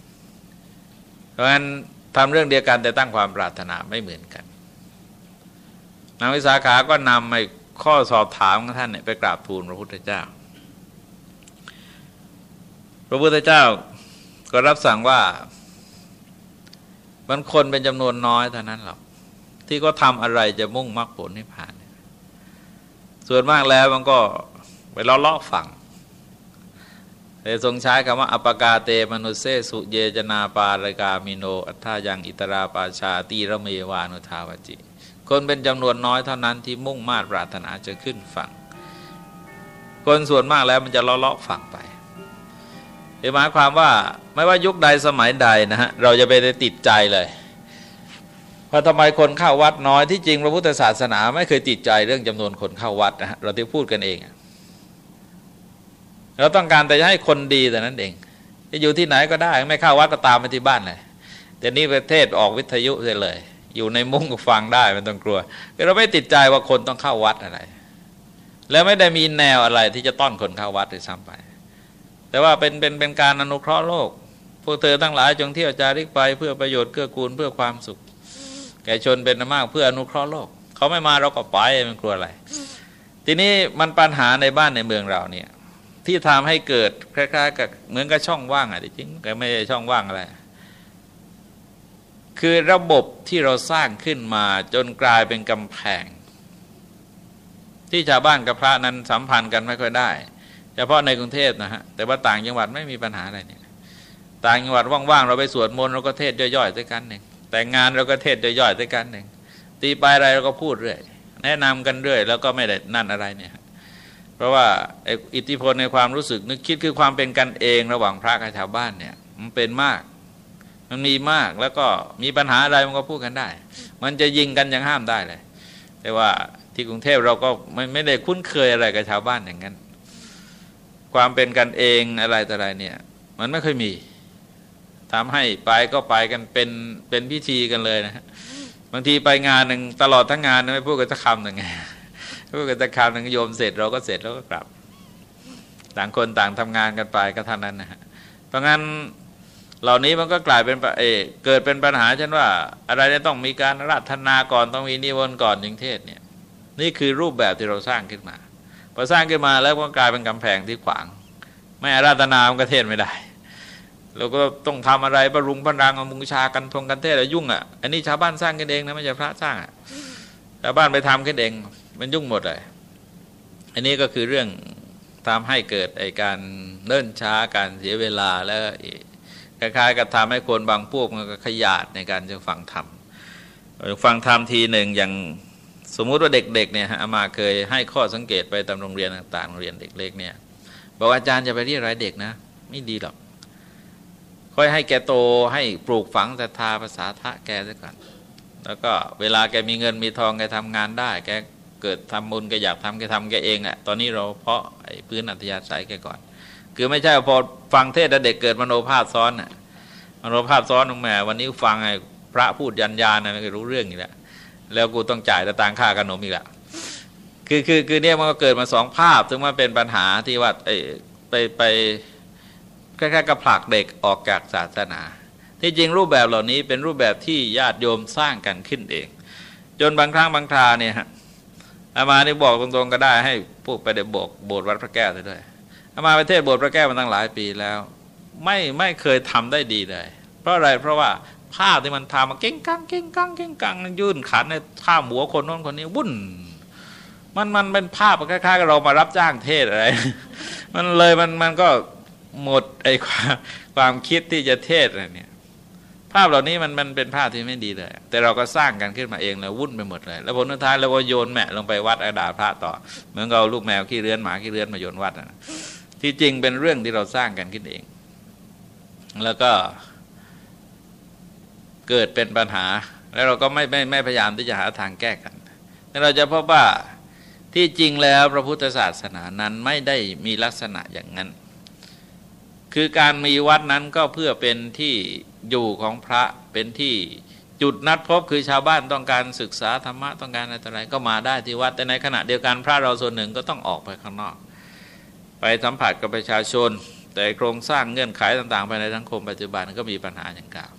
เพราะฉะนั้นทำเรื่องเดียวกันแต่ตั้งความปรารถนาไม่เหมือนกันนางวิสาขาก็นำไอ้ข้อสอบถามของท่านเนี่ยไปกราบทูลพระพุทธเจ้า พระพุทธเจ้าก็รับสั่งว่า มันคนเป็นจำนวนน้อยเท่านั้นหรอกที่ก็ทำอะไรจะมุ่งมรรคผลให้ผ่าน ส่วนมากแล้วมันก็ไปล้อเลาะฝั่งเลยทรงใช้คำว่าอปกาเตมนุเสสุเยจนาปารกามิโน อัฏายังอิตราปาชาตีระเมวานุทาวจิ คนเป็นจำนวนน้อยเท่านั้นที่มุ่งมาตรปรารถนาจะขึ้นฝั่ง คนส่วนมากแล้วมันจะเลาะเลาะฝั่งไป หมายความว่าไม่ว่ายุคใดสมัยใดนะฮะเราจะไปติดใจเลยเพราะทำไมคนเข้าวัดน้อยที่จริงพระพุทธศาสนา ไม่เคยติดใจเรื่องจำนวนคนเข้าวัดนะฮะเราที่พูดกันเองเราต้องการแต่จะให้คนดีแต่นั้นเองจะอยู่ที่ไหนก็ได้ ไม่เข้าวัดก็ตามไปที่บ้านเลยแต่นี่ประเทศออกวิทยุเลย อยู่ในมุ้งก็ฟังได้ไม่ต้องกลัวเราไม่ติดใจว่าคนต้องเข้าวัดอะไร แล้วไม่ได้มีแนวอะไรที่จะต้อนคนเข้าวัดเลยซ้ำไป แต่ว่าเป็นเป็นเป็นการอนุเคราะห์โลก พวกเธอทั้งหลายจงเที่ยวจาริกไปเพื่อประโยชน์เกื้อกูลเพื่อความสุข แก่ชนเป็นมากเพื่ออนุเคราะห์โลก เขาไม่มาเราก็ไปมันกลัวอะไร ทีนี้มันปัญหาในบ้านในเมืองเราเนี่ย ที่ทำให้เกิดคล้ายๆกับเหมือนกับช่องว่างอะจริงแต่ไม่ใช่ช่องว่างอะไรคือระบบที่เราสร้างขึ้นมาจนกลายเป็นกำแพง ที่ชาวบ้านกับพระนั้นสัมพันธ์กันไม่ค่อยได้ เฉพาะในกรุงเทพนะฮะแต่ว่าต่างจังหวัดไม่มีปัญหาอะไรเนี่ยต่างจังหวัดว่างๆเราไปสวดมนต์เราก็เทศย่อยๆด้วยกันหนึ่งแต่งงานเราก็เทศย่อยๆด้วยกันหนึ่งตีไปอะไรเราก็พูดเรื่อยแนะนำกันเรื่อย แล้วก็ไม่ได้นั่นอะไรเนี่ยเพราะว่าอิทธิพลในความรู้สึกนึกคิดคือความเป็นกันเองระหว่างพระกับชาวบ้านเนี่ยมันเป็นมาก มันมีมากแล้วก็มีปัญหาอะไรมันก็พูดกันได้ มันจะยิงกันยังห้ามได้เลย แต่ว่าที่กรุงเทพเราก็ไม่ไม่ได้คุ้นเคยอะไรกับชาวบ้านอย่างนั้น ความเป็นกันเองอะไรแต่อะไรเนี่ย มันไม่ค่อยมีทำให้ไปก็ไปกันเป็นเป็นพิธีกันเลยนะฮะบางทีไปงานหนึ่งตลอดทั้งงานไม่พูดกันสักคำหนึ่งไงพูดกันสักคำหนึ่งโยมเสร็จเราก็เสร็จแล้วก็กลับ ต่างคนต่างทำงานกันไปก็เท่านั้นนะฮะเพราะงั้นเหล่านี้มันก็กลายเป็นเอเกิดเป็นปัญหาเช่นว่า อะไรจะต้องมีการรัตนาก่อนต้องมีนิวรณ์ก่อนยิงเทศเนี่ย นี่คือรูปแบบที่เราสร้างขึ้นมา พอสร้างขึ้นมาแล้วก็กลายเป็นกำแพงที่ขวาง ไม่อาราธนามันก็เทศไม่ได้เราก็ต้องทำอะไรประรุงพรังเอามุงชากันทงกันเทศแล้วยุ่งอะอันนี้ชาวบ้านสร้างกันเองนะไม่ใช่พระสร้างอะชาวบ้านไปทำกันเอง มันยุ่งหมดเลยอันนี้ก็คือเรื่องทำให้เกิดไอการเนิ่นช้าการเสียเวลาแล้วคล้ายๆกับทำให้คนบางพวกมันก็ขยาดในการจะฟังธรรมฟังธรรมทีหนึ่งอย่าง สมมุติว่าเด็กๆเนี่ยอามาเคยให้ข้อสังเกตไปตามโรงเรียนต่างๆโรงเรียนเด็กเล็กเนี่ยบอกอาจารย์จะไปเรียกรายเด็กนะ ไม่ดีหรอกค่อยให้แกโตให้ปลูกฝังศรัทธาภาษาทะแกซะก่อนแล้วก็เวลาแกมีเงินมีทองแกทำงานได้ แกเกิดทำบุญแกอยากทำแกทำแกเองอะ่ะตอนนี้เราเพาะไอ้พื้นอัธยาศัยแกก่อน คือไม่ใช่พอฟังเทศแล้วเด็กเกิดมโนภาพซ้อนอะมโนภาพซ้อนตรงแม่วันนี้ฟังไอ้พระพูดยันยานะไม่รู้เรื่องอีกแล้ว แล้วกูต้องจ่ายต่างค่าขนมอีกล้วคือคือคือเนี่ยมันก็เกิดมาสองภาพ ซึ่งมันเป็นปัญหาที่ว่าไอไปไปคล้ายๆกับผลักเด็กออกจากศาสนา ที่จริงรูปแบบเหล่านี้เป็นรูปแบบที่ญาติโยมสร้างกันขึ้นเอง จนบางครั้งบางคราเนี่ยฮะอามานี่บอกตรงๆก็ได้ให้พวกไปเดบอกโบสถ์วัดพระแก้วด้วยอามาประเทศโบสถ์พระแก้วมาตั้งหลายปีแล้ว ไม่ไม่เคยทำได้ดีเลย เพราะอะไรเพราะว่า ภาพที่มันทำมาเก่งกังเก่งกังเก่งกังยื่นขันในข้ามหัวคนโน้นคนนี้วุ่น มันมันเป็นภาพคล้ายๆกับเรามารับจ้างเทศอะไร มันเลยมันมันก็หมดไอ้ความความคิดที่จะเทศอะไรเนี่ย ภาพเหล่านี้มันมันเป็นภาพที่ไม่ดีเลย แต่เราก็สร้างกันขึ้นมาเองแล้ววุ่นไปหมดเลย แล้วผลสุดท้ายเราก็โยนแมะลงไปวัดอาดาพระต่อ เหมือนเราลูกแมวขี้เรือนหมาขี้เรือนมาโยนวัดนะที่จริงเป็นเรื่องที่เราสร้างกันขึ้นเอง แล้วก็ เกิดเป็นปัญหา แล้วเราก็ไม่ไม่ไม่พยายามที่จะหาทางแก้กันแต่เราจะพบว่าที่จริงแล้วพระพุทธศาสนานั้นไม่ได้มีลักษณะอย่างนั้น คือการมีวัดนั้นก็เพื่อเป็นที่อยู่ของพระเป็นที่จุดนัดพบคือชาวบ้านต้องการศึกษาธรรมะต้องการอะไรก็มาได้ที่วัด แต่ในขณะเดียวกันพระเราส่วนหนึ่งก็ต้องออกไปข้างนอก ไปสัมผัสกับประชาชน แต่โครงสร้างเงื่อนไขต่างๆภายในสังคมปัจจุบันก็มีปัญหาอย่างกล่าว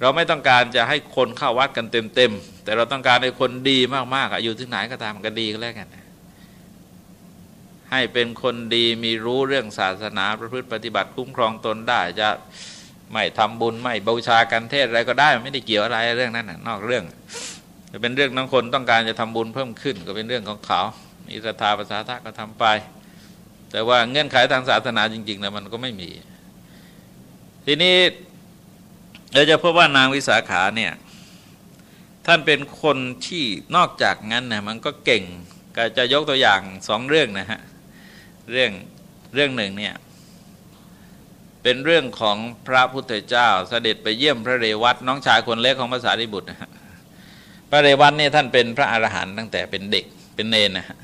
เราไม่ต้องการจะให้คนเข้าวัดกันเต็มๆแต่เราต้องการให้คนดีมากๆอยู่ที่ไหนก็ตามกันดีก็แล้วกัน ให้เป็นคนดีมีรู้เรื่องศาสนาประพฤติปฏิบัติคุ้มครองตนได้จะไม่ทำบุญไม่บูชากันเทศอะไรก็ได้ไม่ได้เกี่ยวอะไรเรื่องนั้นนอกเรื่องจะเป็นเรื่องน้องคนต้องการจะทำบุญเพิ่มขึ้น ก็เป็นเรื่องของเขา มีศรัทธาภาษาทะก็ทำไป แต่ว่าเงื่อนไขทางศาสนาจริงๆแล้วมันก็ไม่มี ทีนี้ เราจะพบว่านางวิสาขาเนี่ยท่านเป็นคนที่นอกจากนั้นนะมันก็เก่งก็จะยกตัวอย่างสองเรื่องนะฮะเรื่องเรื่องหนึ่งเนี่ยเป็นเรื่องของพระพุทธเจ้าเสด็จไปเยี่ยมพระเรวัตน้องชายคนเล็กของภาษาริบุตรนะฮะพระเรวัตเนี่ยท่านเป็นพระอรหันต์ตั้งแต่เป็นเด็กเป็นเนนนะฮะ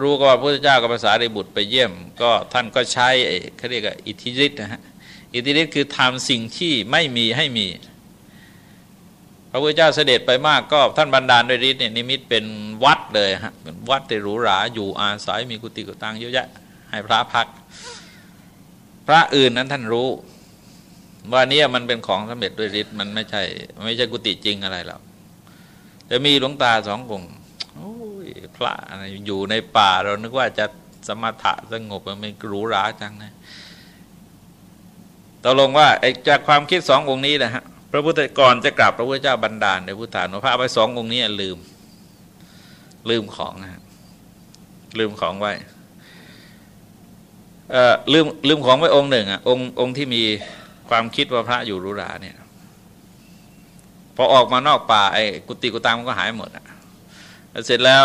รู้ก็ว่าพระพุทธเจ้ากับภาษาริบุตรไปเยี่ยม ก็ท่านก็ใช้เขาเรียกว่าอิทธิฤทธิ์นะฮะ อิทธิฤทธิ์คือทำสิ่งที่ไม่มีให้มี พระพุทธเจ้าเสด็จไปมากก็ท่านบันดาลด้วยฤทธิ์เนี่ยนิมิตเป็นวัดเลยฮะเป็นวัดที่หรูหราอยู่อาศัยมีกุฏิกุฏังเยอะแยะ ให้พระพัก พระอื่นนั้นท่านรู้ ว่าเนี้มันเป็นของสำเร็จด้วยฤทธิ์มันไม่ใช่ ไม่ใช่กุฏิจริงอะไรหรอกแต่มีหลวงตาสององค์พระอยู่ในป่าเรานึกว่าจะสมถะสงบมันไม่หรูหราจังนะ ตกลงว่าจากความคิดสององค์นี้นะฮะพระพุทธก่อนจะกลับพระพุทธเจ้าบันดาลในพุทธานุภาพไปสององค์นี้ลืม ลืมของนะลืมของไว้ลืมลืมของไว้องค์หนึ่งอะองค์องค์ที่มีความคิดว่าพระอยู่รุราเนี่ยพอออกมานอกป่าไอ้กุฏิกุตังมันก็หายหมดอะเสร็จแล้ว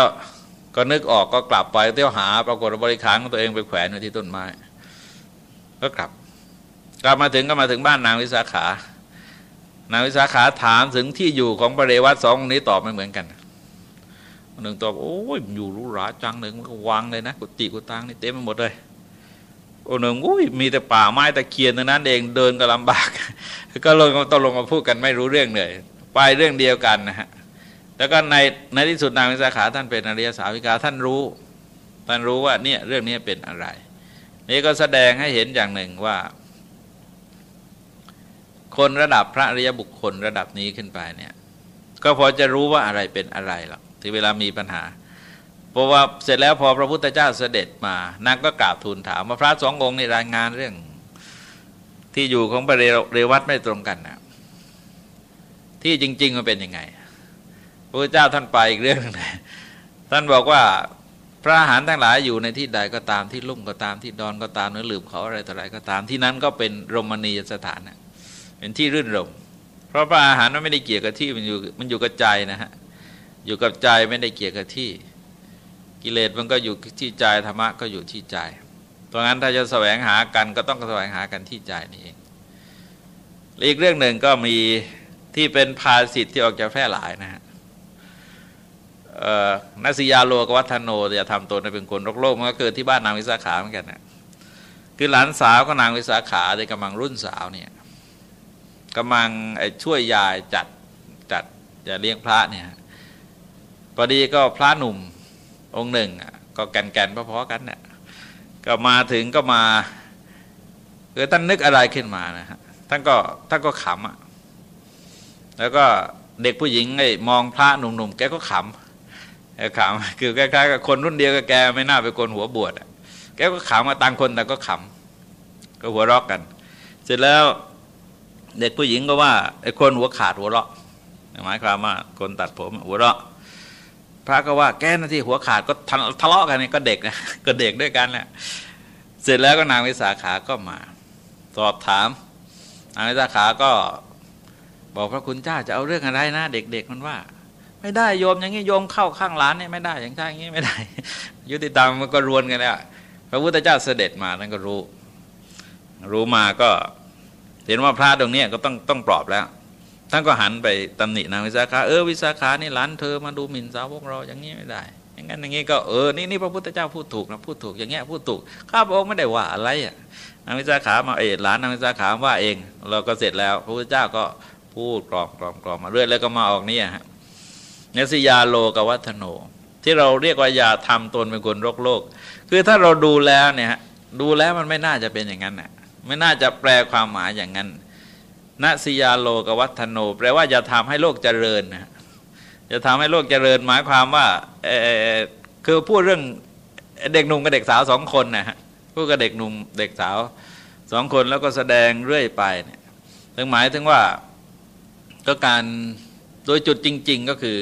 ก็นึกออกก็กลับไปเที่ยวหา ปรากฏบริขารของตัวเองไปแขวนไว้ที่ต้นไม้ ก็กลับ กลับมาถึงก็มาถึงบ้านนางวิสาขานางวิสาขาถามถึงที่อยู่ของพระเรวัตสองนี้ตอบไม่เหมือนกันหนึ่งตอบโอ้ยอยู่รู้หราจังหนึ่งมันก็วางเลยนะกุฏิกุตังนี่เต็มไปหมดเลยโอ้หนึ่งอุ้ยมีแต่ป่าไม้ตะเคียนเท่านั้นเองเดินก็ลำบาก ก็ลงตกลงมาพูดกันไม่รู้เรื่องเลยไปเรื่องเดียวกันนะฮะแล้วก็ในในที่สุดนางวิสาขาท่านเป็นอริยสาวิกาท่านรู้ ท่านรู้ว่าเนี่ยเรื่องนี้เป็นอะไร นี่ก็แสดงให้เห็นอย่างหนึ่งว่า คนระดับพระอริยบุคคลระดับนี้ขึ้นไปเนี่ย ก็พอจะรู้ว่าอะไรเป็นอะไรหรอกที่เวลามีปัญหาเพราะว่าเสร็จแล้วพอพระพุทธเจ้าเสด็จมานางก็กราบทูลถามว่าพระสององค์ในรายงานเรื่องที่อยู่ของพระเรวัตไม่ตรงกันนะที่จริง ๆ มันเป็นยังไง พระพุทธเจ้าท่านไปอีกเรื่องนึงท่านบอกว่าพระอาหารทั้งหลายอยู่ในที่ใดก็ตามที่ลุ่มก็ตามที่ดอนก็ตามเนื้อหลืมเขาอะไรต่ออะไรก็ตามที่นั้นก็เป็นรมณียสถานนะ เป็นที่รื่นรมเพราะพระอาหารมันไม่ได้เกี่ยวกับที่มันอยู่มันอยู่กับใจนะฮะอยู่กับใจไม่ได้เกี่ยวกับที่ กิเลสมันก็อยู่ที่ใจธรรมะก็อยู่ที่ใจเพราะงั้นถ้าจะแสวงหากันก็ต้องแสวงหากันที่ใจนี่เองอีกเรื่องหนึ่งก็มีที่เป็นภาสิทธิ์ที่ออกจากแพร่หลายนะฮะนัสยาโลกวัฒโนจะทำตัวเป็นคนโรคโลกมันก็เกิดที่บ้านนางวิสาขาเหมือนกันนะคือหลานสาวก็นางวิสาขาในกำลังรุ่นสาวเนี่ย กำลังช่วยยายจัดจัดจะเลี้ยงพระเนี่ยพอดีก็พระหนุ่มองค์หนึ่งก็แก่นแก่นพอๆกันเนี่ยก็มาถึงก็มาคือท่านนึกอะไรขึ้นมานะฮะท่านก็ท่านก็ขำอะแล้วก็เด็กผู้หญิงไอ้มองพระหนุ่มๆแกก็ขำแกขำคือคล้ายๆกับคนรุ่นเดียวกับแกไม่น่าเป็นคนหัวบวชแกก็ขำมาต่างคนแต่ก็ขำก็หัวเราะกัน เสร็จแล้ว เด็กผู้หญิงก็ว่าไอ้คนหัวขาดหัวเราะหมายความว่าคนตัดผมหัวเราะ พระก็ว่าแก้หน้าที่หัวขาดก็ทะเลาะกันนี่ก็เด็กนะก็เด็กด้วยกันแหละเสร็จแล้วก็นางวิสาขาก็มา สอบถามนางวิสาขาก็บอกพระคุณเจ้าจะเอาเรื่องอะไรนะ เด็ก ๆ มันว่า ไม่ได้โยมอย่างนี้โยมเข้าข้างหลานนี่ไม่ได้อย่างนี้ไม่ได้ ยุติธรรมมันก็รวนกันแล้วพระพุทธเจ้าเสด็จมาท่านก็รู้ รู้มาก็ เห็นว่าพระตรงนี้ก็ต้องต้องปลอบแล้ว ท่านก็หันไปตำหนินางวิสาขาเออวิสาขานี่หลานเธอมาดูหมิ่นสาวกเราอย่างนี้ไม่ได้ อย่างนั้นอย่างนี้ก็เออนี่นี่พระพุทธเจ้าพูดถูกนะพูดถูกอย่างเงี้ยพูดถูกข้าพระองค์ไม่ได้ว่าอะไรอะนางวิสาขามาเออหลานนางวิสาขาว่าเอง เราก็เสร็จแล้ว พระพุทธเจ้าก็พูดกรอมกรอมกรอมมาเรื่อยแล้วก็มาออกนี่ฮะเนสิยาโลกวัฒโน ที่เราเรียกว่าอย่าทำตนเป็นคนโรคโลก คือถ้าเราดูแล้วเนี่ยดูแล้วมันไม่น่าจะเป็นอย่างนั้นน่ะ ไม่น่าจะแปลความหมายอย่างนั้นนสิยาโลกวัฒโน แปลว่าจะทำให้โลกเจริญนะจะทำให้โลกเจริญหมายความว่าเออคือพูดเรื่องเด็กหนุ่มกับเด็กสาวสองคนนะฮะพูดกับเด็กหนุ่มเด็กสาวสองคนแล้วก็แสดงเรื่อยไปเนี่ยถึงหมายถึงว่าก็การโดยจุดจริง ๆ ก็คือ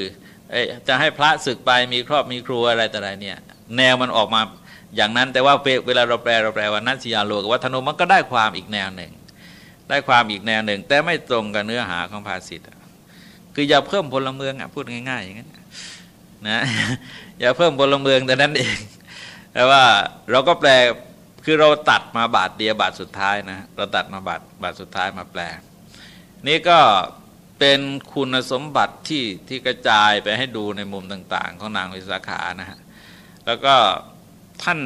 จะให้พระศึกไปมีครอบมีครัวอะไรแต่ไรเนี่ย แนวมันออกมา อย่างนั้นแต่ว่าเวลาเราแปลเราแปลว่านัสยาโลกวัฒโนมันก็ได้ความอีกแนวหนึ่ง ได้ความอีกแนวหนึ่ง แต่ไม่ตรงกับเนื้อหาของภาษิตคืออย่าเพิ่มพลเมืองอะพูดง่ายๆอย่างนั้นนะอย่าเพิ่มพลเมืองแต่นั้นเอง แต่ว่าเราก็แปลคือเราตัดมาบาทเดียวบาทสุดท้ายนะเราตัดมาบาทบาทสุดท้ายมาแปล นี่ก็เป็นคุณสมบัติที่ที่กระจายไปให้ดูในมุมต่าง ๆ ของนางวิสาขานะฮะแล้วก็ ท่าน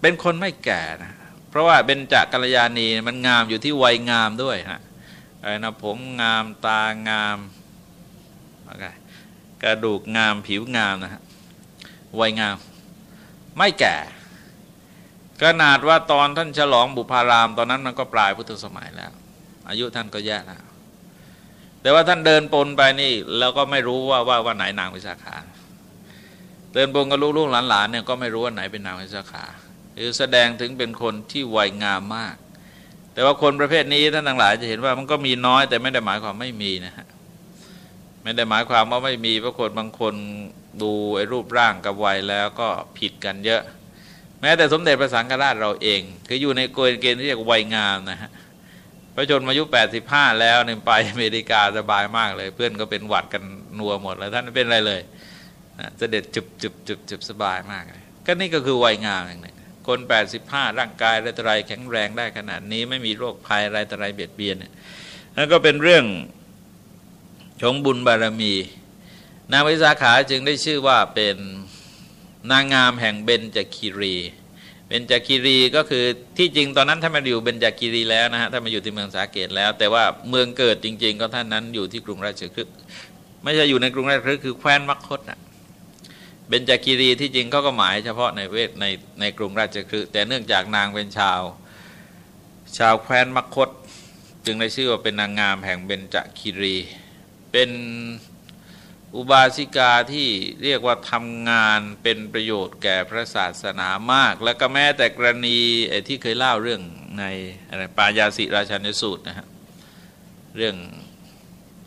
เป็นคนไม่แก่นะราะว่าเบญจกัลยาณีมันงามอยู่ที่วัยงามด้วยฮะอะไรนะผมงามตางามกระดูกงามผิวงามนะฮะวัยงามไม่แก่ขนาดว่าตอนท่านฉลองบุพาราม ตอนนั้นมันก็ปลายพุทธสมัยแล้ว อายุท่านก็แย่แล้วแต่ว่าท่านเดินปนไปนี่เราก็ไม่รู้ว่าว่าว่าไหนนางวิสาขา เดินปนกับลูกๆหลานๆเนี่ยก็ไม่รู้ว่าไหนเป็นนางวิสาขาคือแสดงถึงเป็นคนที่วัยงามมาก แต่ว่าคนประเภทนี้ท่านทั้งหลายจะเห็นว่ามันก็มีน้อยแต่ไม่ได้หมายความไม่มีนะฮะไม่ได้หมายความว่าไม่มีเพราะคนบางคนดูไอ้รูปร่างกับวัยแล้วก็ผิดกันเยอะ แม้แต่สมเด็จพระสังฆราชเราเอง คืออยู่ในเกณฑ์ที่เรียกวัยงามนะฮะพระชนมายุ 85 แล้วเนี่ยไปอเมริกาสบายมากเลย เพื่อนก็เป็นหวัดกันนัวหมดแล้วท่านไม่เป็นอะไรเลย นะเสด็จจุบจุบจุบจุบสบายมากเลยก็นี่ก็คือวัยงามอย่างหนึ่งคน 85 ร่างกายอะไรต่ออะไรแข็งแรงได้ขนาดนี้ ไม่มีโรคภัยอะไรต่ออะไรเบียดเบียนนั่นก็เป็นเรื่องชงบุญบารมี นางวิสาขาจึงได้ชื่อว่าเป็นนางงามแห่งเบญจคีรี เบญจคีรีก็คือที่จริงตอนนั้นท่านมาอยู่เบญจคีรีแล้วนะฮะท่านมาอยู่ที่เมืองสาเกตแล้ว แต่ว่าเมืองเกิดจริง ๆ ก็ท่านนั้นอยู่ที่กรุงราชคฤห์ไม่ใช่อยู่ในกรุงราชคฤห์คือแคว้นมัคคตนะ เบญจคีรีที่จริงเขาก็หมายเฉพาะในเวทในในกรุงราชคฤห์แต่เนื่องจากนางเป็นชาว ชาวแคว้นมคต จึงได้ชื่อว่าเป็นนางงามแห่งเบญจคีรี เป็นอุบาสิกาที่เรียกว่าทำงานเป็นประโยชน์แก่พระศาสนามาก แล้วก็แม้แต่กรณีไอ้ที่เคยเล่าเรื่องในอะไรปายาสิราชันสูตรนะฮะเรื่อง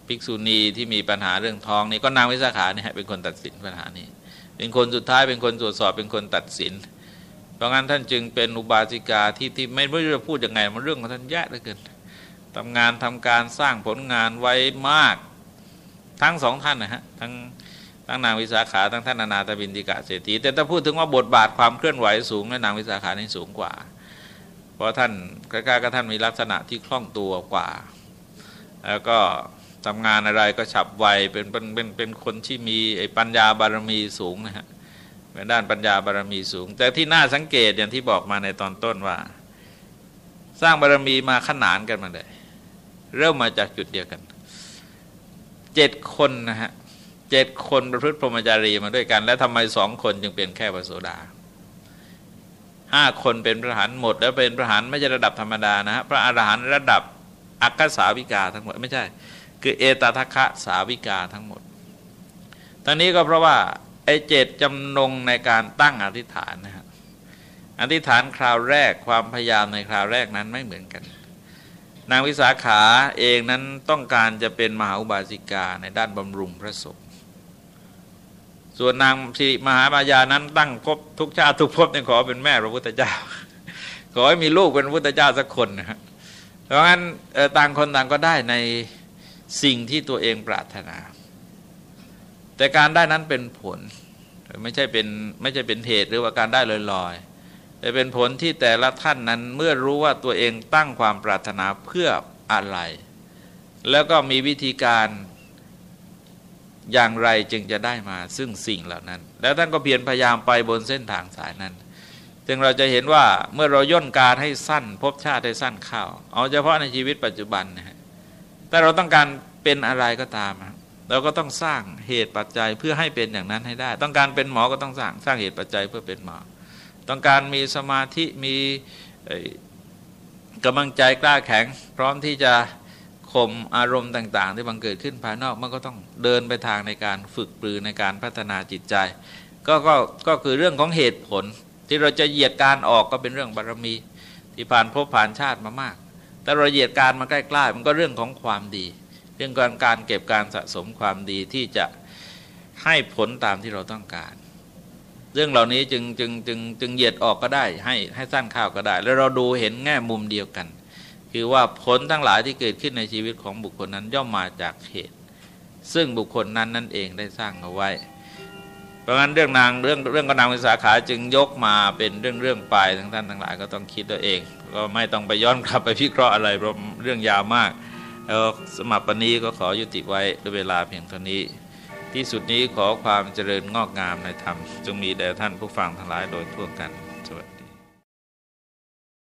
ภิกษุณีที่มีปัญหาเรื่องท้องนี่ก็นางวิสาขาเนี่ยเป็นคนตัดสินปัญหานี้ เป็นคนสุดท้ายเป็นคนตรวจสอบเป็นคนตัดสิน เพราะงั้นท่านจึงเป็นอุบาสิกาที่ที่ไม่รู้จะพูดยังไงมันเรื่องของท่านแย่เหลือเกินทำงานทำการสร้างผลงานไว้มากทั้งสองท่านนะฮะทั้งทั้งนางวิสาขาทั้งท่านนานาตบินติกะเศรษฐีแต่ถ้าพูดถึงว่าบทบาทความเคลื่อนไหวสูงนนางวิสาขานี่สูงกว่า เพราะท่านกล้ๆก็ท่านมีลักษณะที่คล่องตัวกว่า แล้วก็ ทำงานอะไรก็ฉับไวเป็นเป็นเป็นเป็นคนที่มีไอ้ปัญญาบารมีสูงนะฮะเป็นด้านปัญญาบารมีสูง แต่ที่น่าสังเกตอย่างที่บอกมาในตอนต้นว่า สร้างบารมีมาขนานกันมาเลย เริ่มมาจากจุดเดียวกันเจ็ดคนนะฮะเจ็ดคนประพฤติพรหมจารีมาด้วยกัน แล้วทำไมสองคนจึงเป็นแค่พระโสดาห้าคนเป็นพระหันหมด แล้วเป็นพระหันไม่ใช่ระดับธรรมดานะฮะพระอรหันต์ระดับอักษาวิกาทั้งหมดไม่ใช่ คือเอตทัคคะสาวิกาทั้งหมด ทั้งนี้ก็เพราะว่าไอ้เจตจำนงในการตั้งอธิษฐานนะฮะอธิษฐานคราวแรกความพยายามในคราวแรกนั้นไม่เหมือนกัน นางวิสาขาเองนั้นต้องการจะเป็นมหาอุบาสิกาในด้านบำรุงพระศพส่วนนางสิริมหามายานั้นตั้งพบทุกชาติทุกภพเนี่ยขอเป็นแม่พระพุทธเจ้า ขอให้มีลูกเป็นพระพุทธเจ้าสักคนนะฮะเพราะงั้นต่างคนต่างก็ได้ใน สิ่งที่ตัวเองปรารถนา แต่การได้นั้นเป็นผล ไม่ใช่เป็นไม่ใช่เป็นเหตุหรือว่าการได้ลอยๆจะเป็นผลที่แต่ละท่านนั้นเมื่อรู้ว่าตัวเองตั้งความปรารถนาเพื่ออะไร แล้วก็มีวิธีการอย่างไรจึงจะได้มาซึ่งสิ่งเหล่านั้น แล้วท่านก็เพียรพยายามไปบนเส้นทางสายนั้นจึงเราจะเห็นว่าเมื่อเราย่นการให้สั้น พบชาติให้สั้นเข้า เอาเฉพาะในชีวิตปัจจุบันนะฮะ แต่เราต้องการเป็นอะไรก็ตามเราก็ต้องสร้างเหตุปัจจัยเพื่อให้เป็นอย่างนั้นให้ได้ ต้องการเป็นหมอก็ต้องสร้างสร้างเหตุปัจจัยเพื่อเป็นหมอ ต้องการมีสมาธิมีกำลังใจกล้าแข็ง พร้อมที่จะข่มอารมณ์ต่าง ๆ ที่บังเกิดขึ้นภายนอกมันก็ต้องเดินไปทางในการฝึกปรือในการพัฒนาจิตใจ ก็ก็ก็คือเรื่องของเหตุผลที่เราจะเหยียดการออกก็เป็นเรื่องบารมี ที่ผ่านพบผ่านชาติมามาก แต่เราเหยียดการมาใกล้ๆมันก็เรื่องของความดี เรื่องการการเก็บการสะสมความดีที่จะให้ผลตามที่เราต้องการ เรื่องเหล่านี้จึงจึงจึงจึงเหยียดออกก็ได้ ให้ให้สั้นข้าวก็ได้ แล้วเราดูเห็นแง่มุมเดียวกัน คือว่าผลทั้งหลายที่เกิดขึ้นในชีวิตของบุคคลนั้นย่อมมาจากเหตุ ซึ่งบุคคลนั้นนั่นเองได้สร้างเอาไว้ ราะงั้นเรื่องนางเรื่องเรื่องกนางวิสาขาจึงยกมาเป็นเรื่องเรื่องไปทั้งท่านทั้งหลายก็ต้องคิดตัวเอง ก็ไม่ต้องไปย้อนกลับไปพิเคราะห์อะไรเพราะเรื่องยาวมากแล้วสมับปนี้ก็ขอยุติไว้ด้วยเวลาเพียงเท่านี้ ที่สุดนี้ขอความเจริญงอกงามในธรรมจงมีแด่ท่านผู้ฟังทั้งหลายโดยทั่วกัน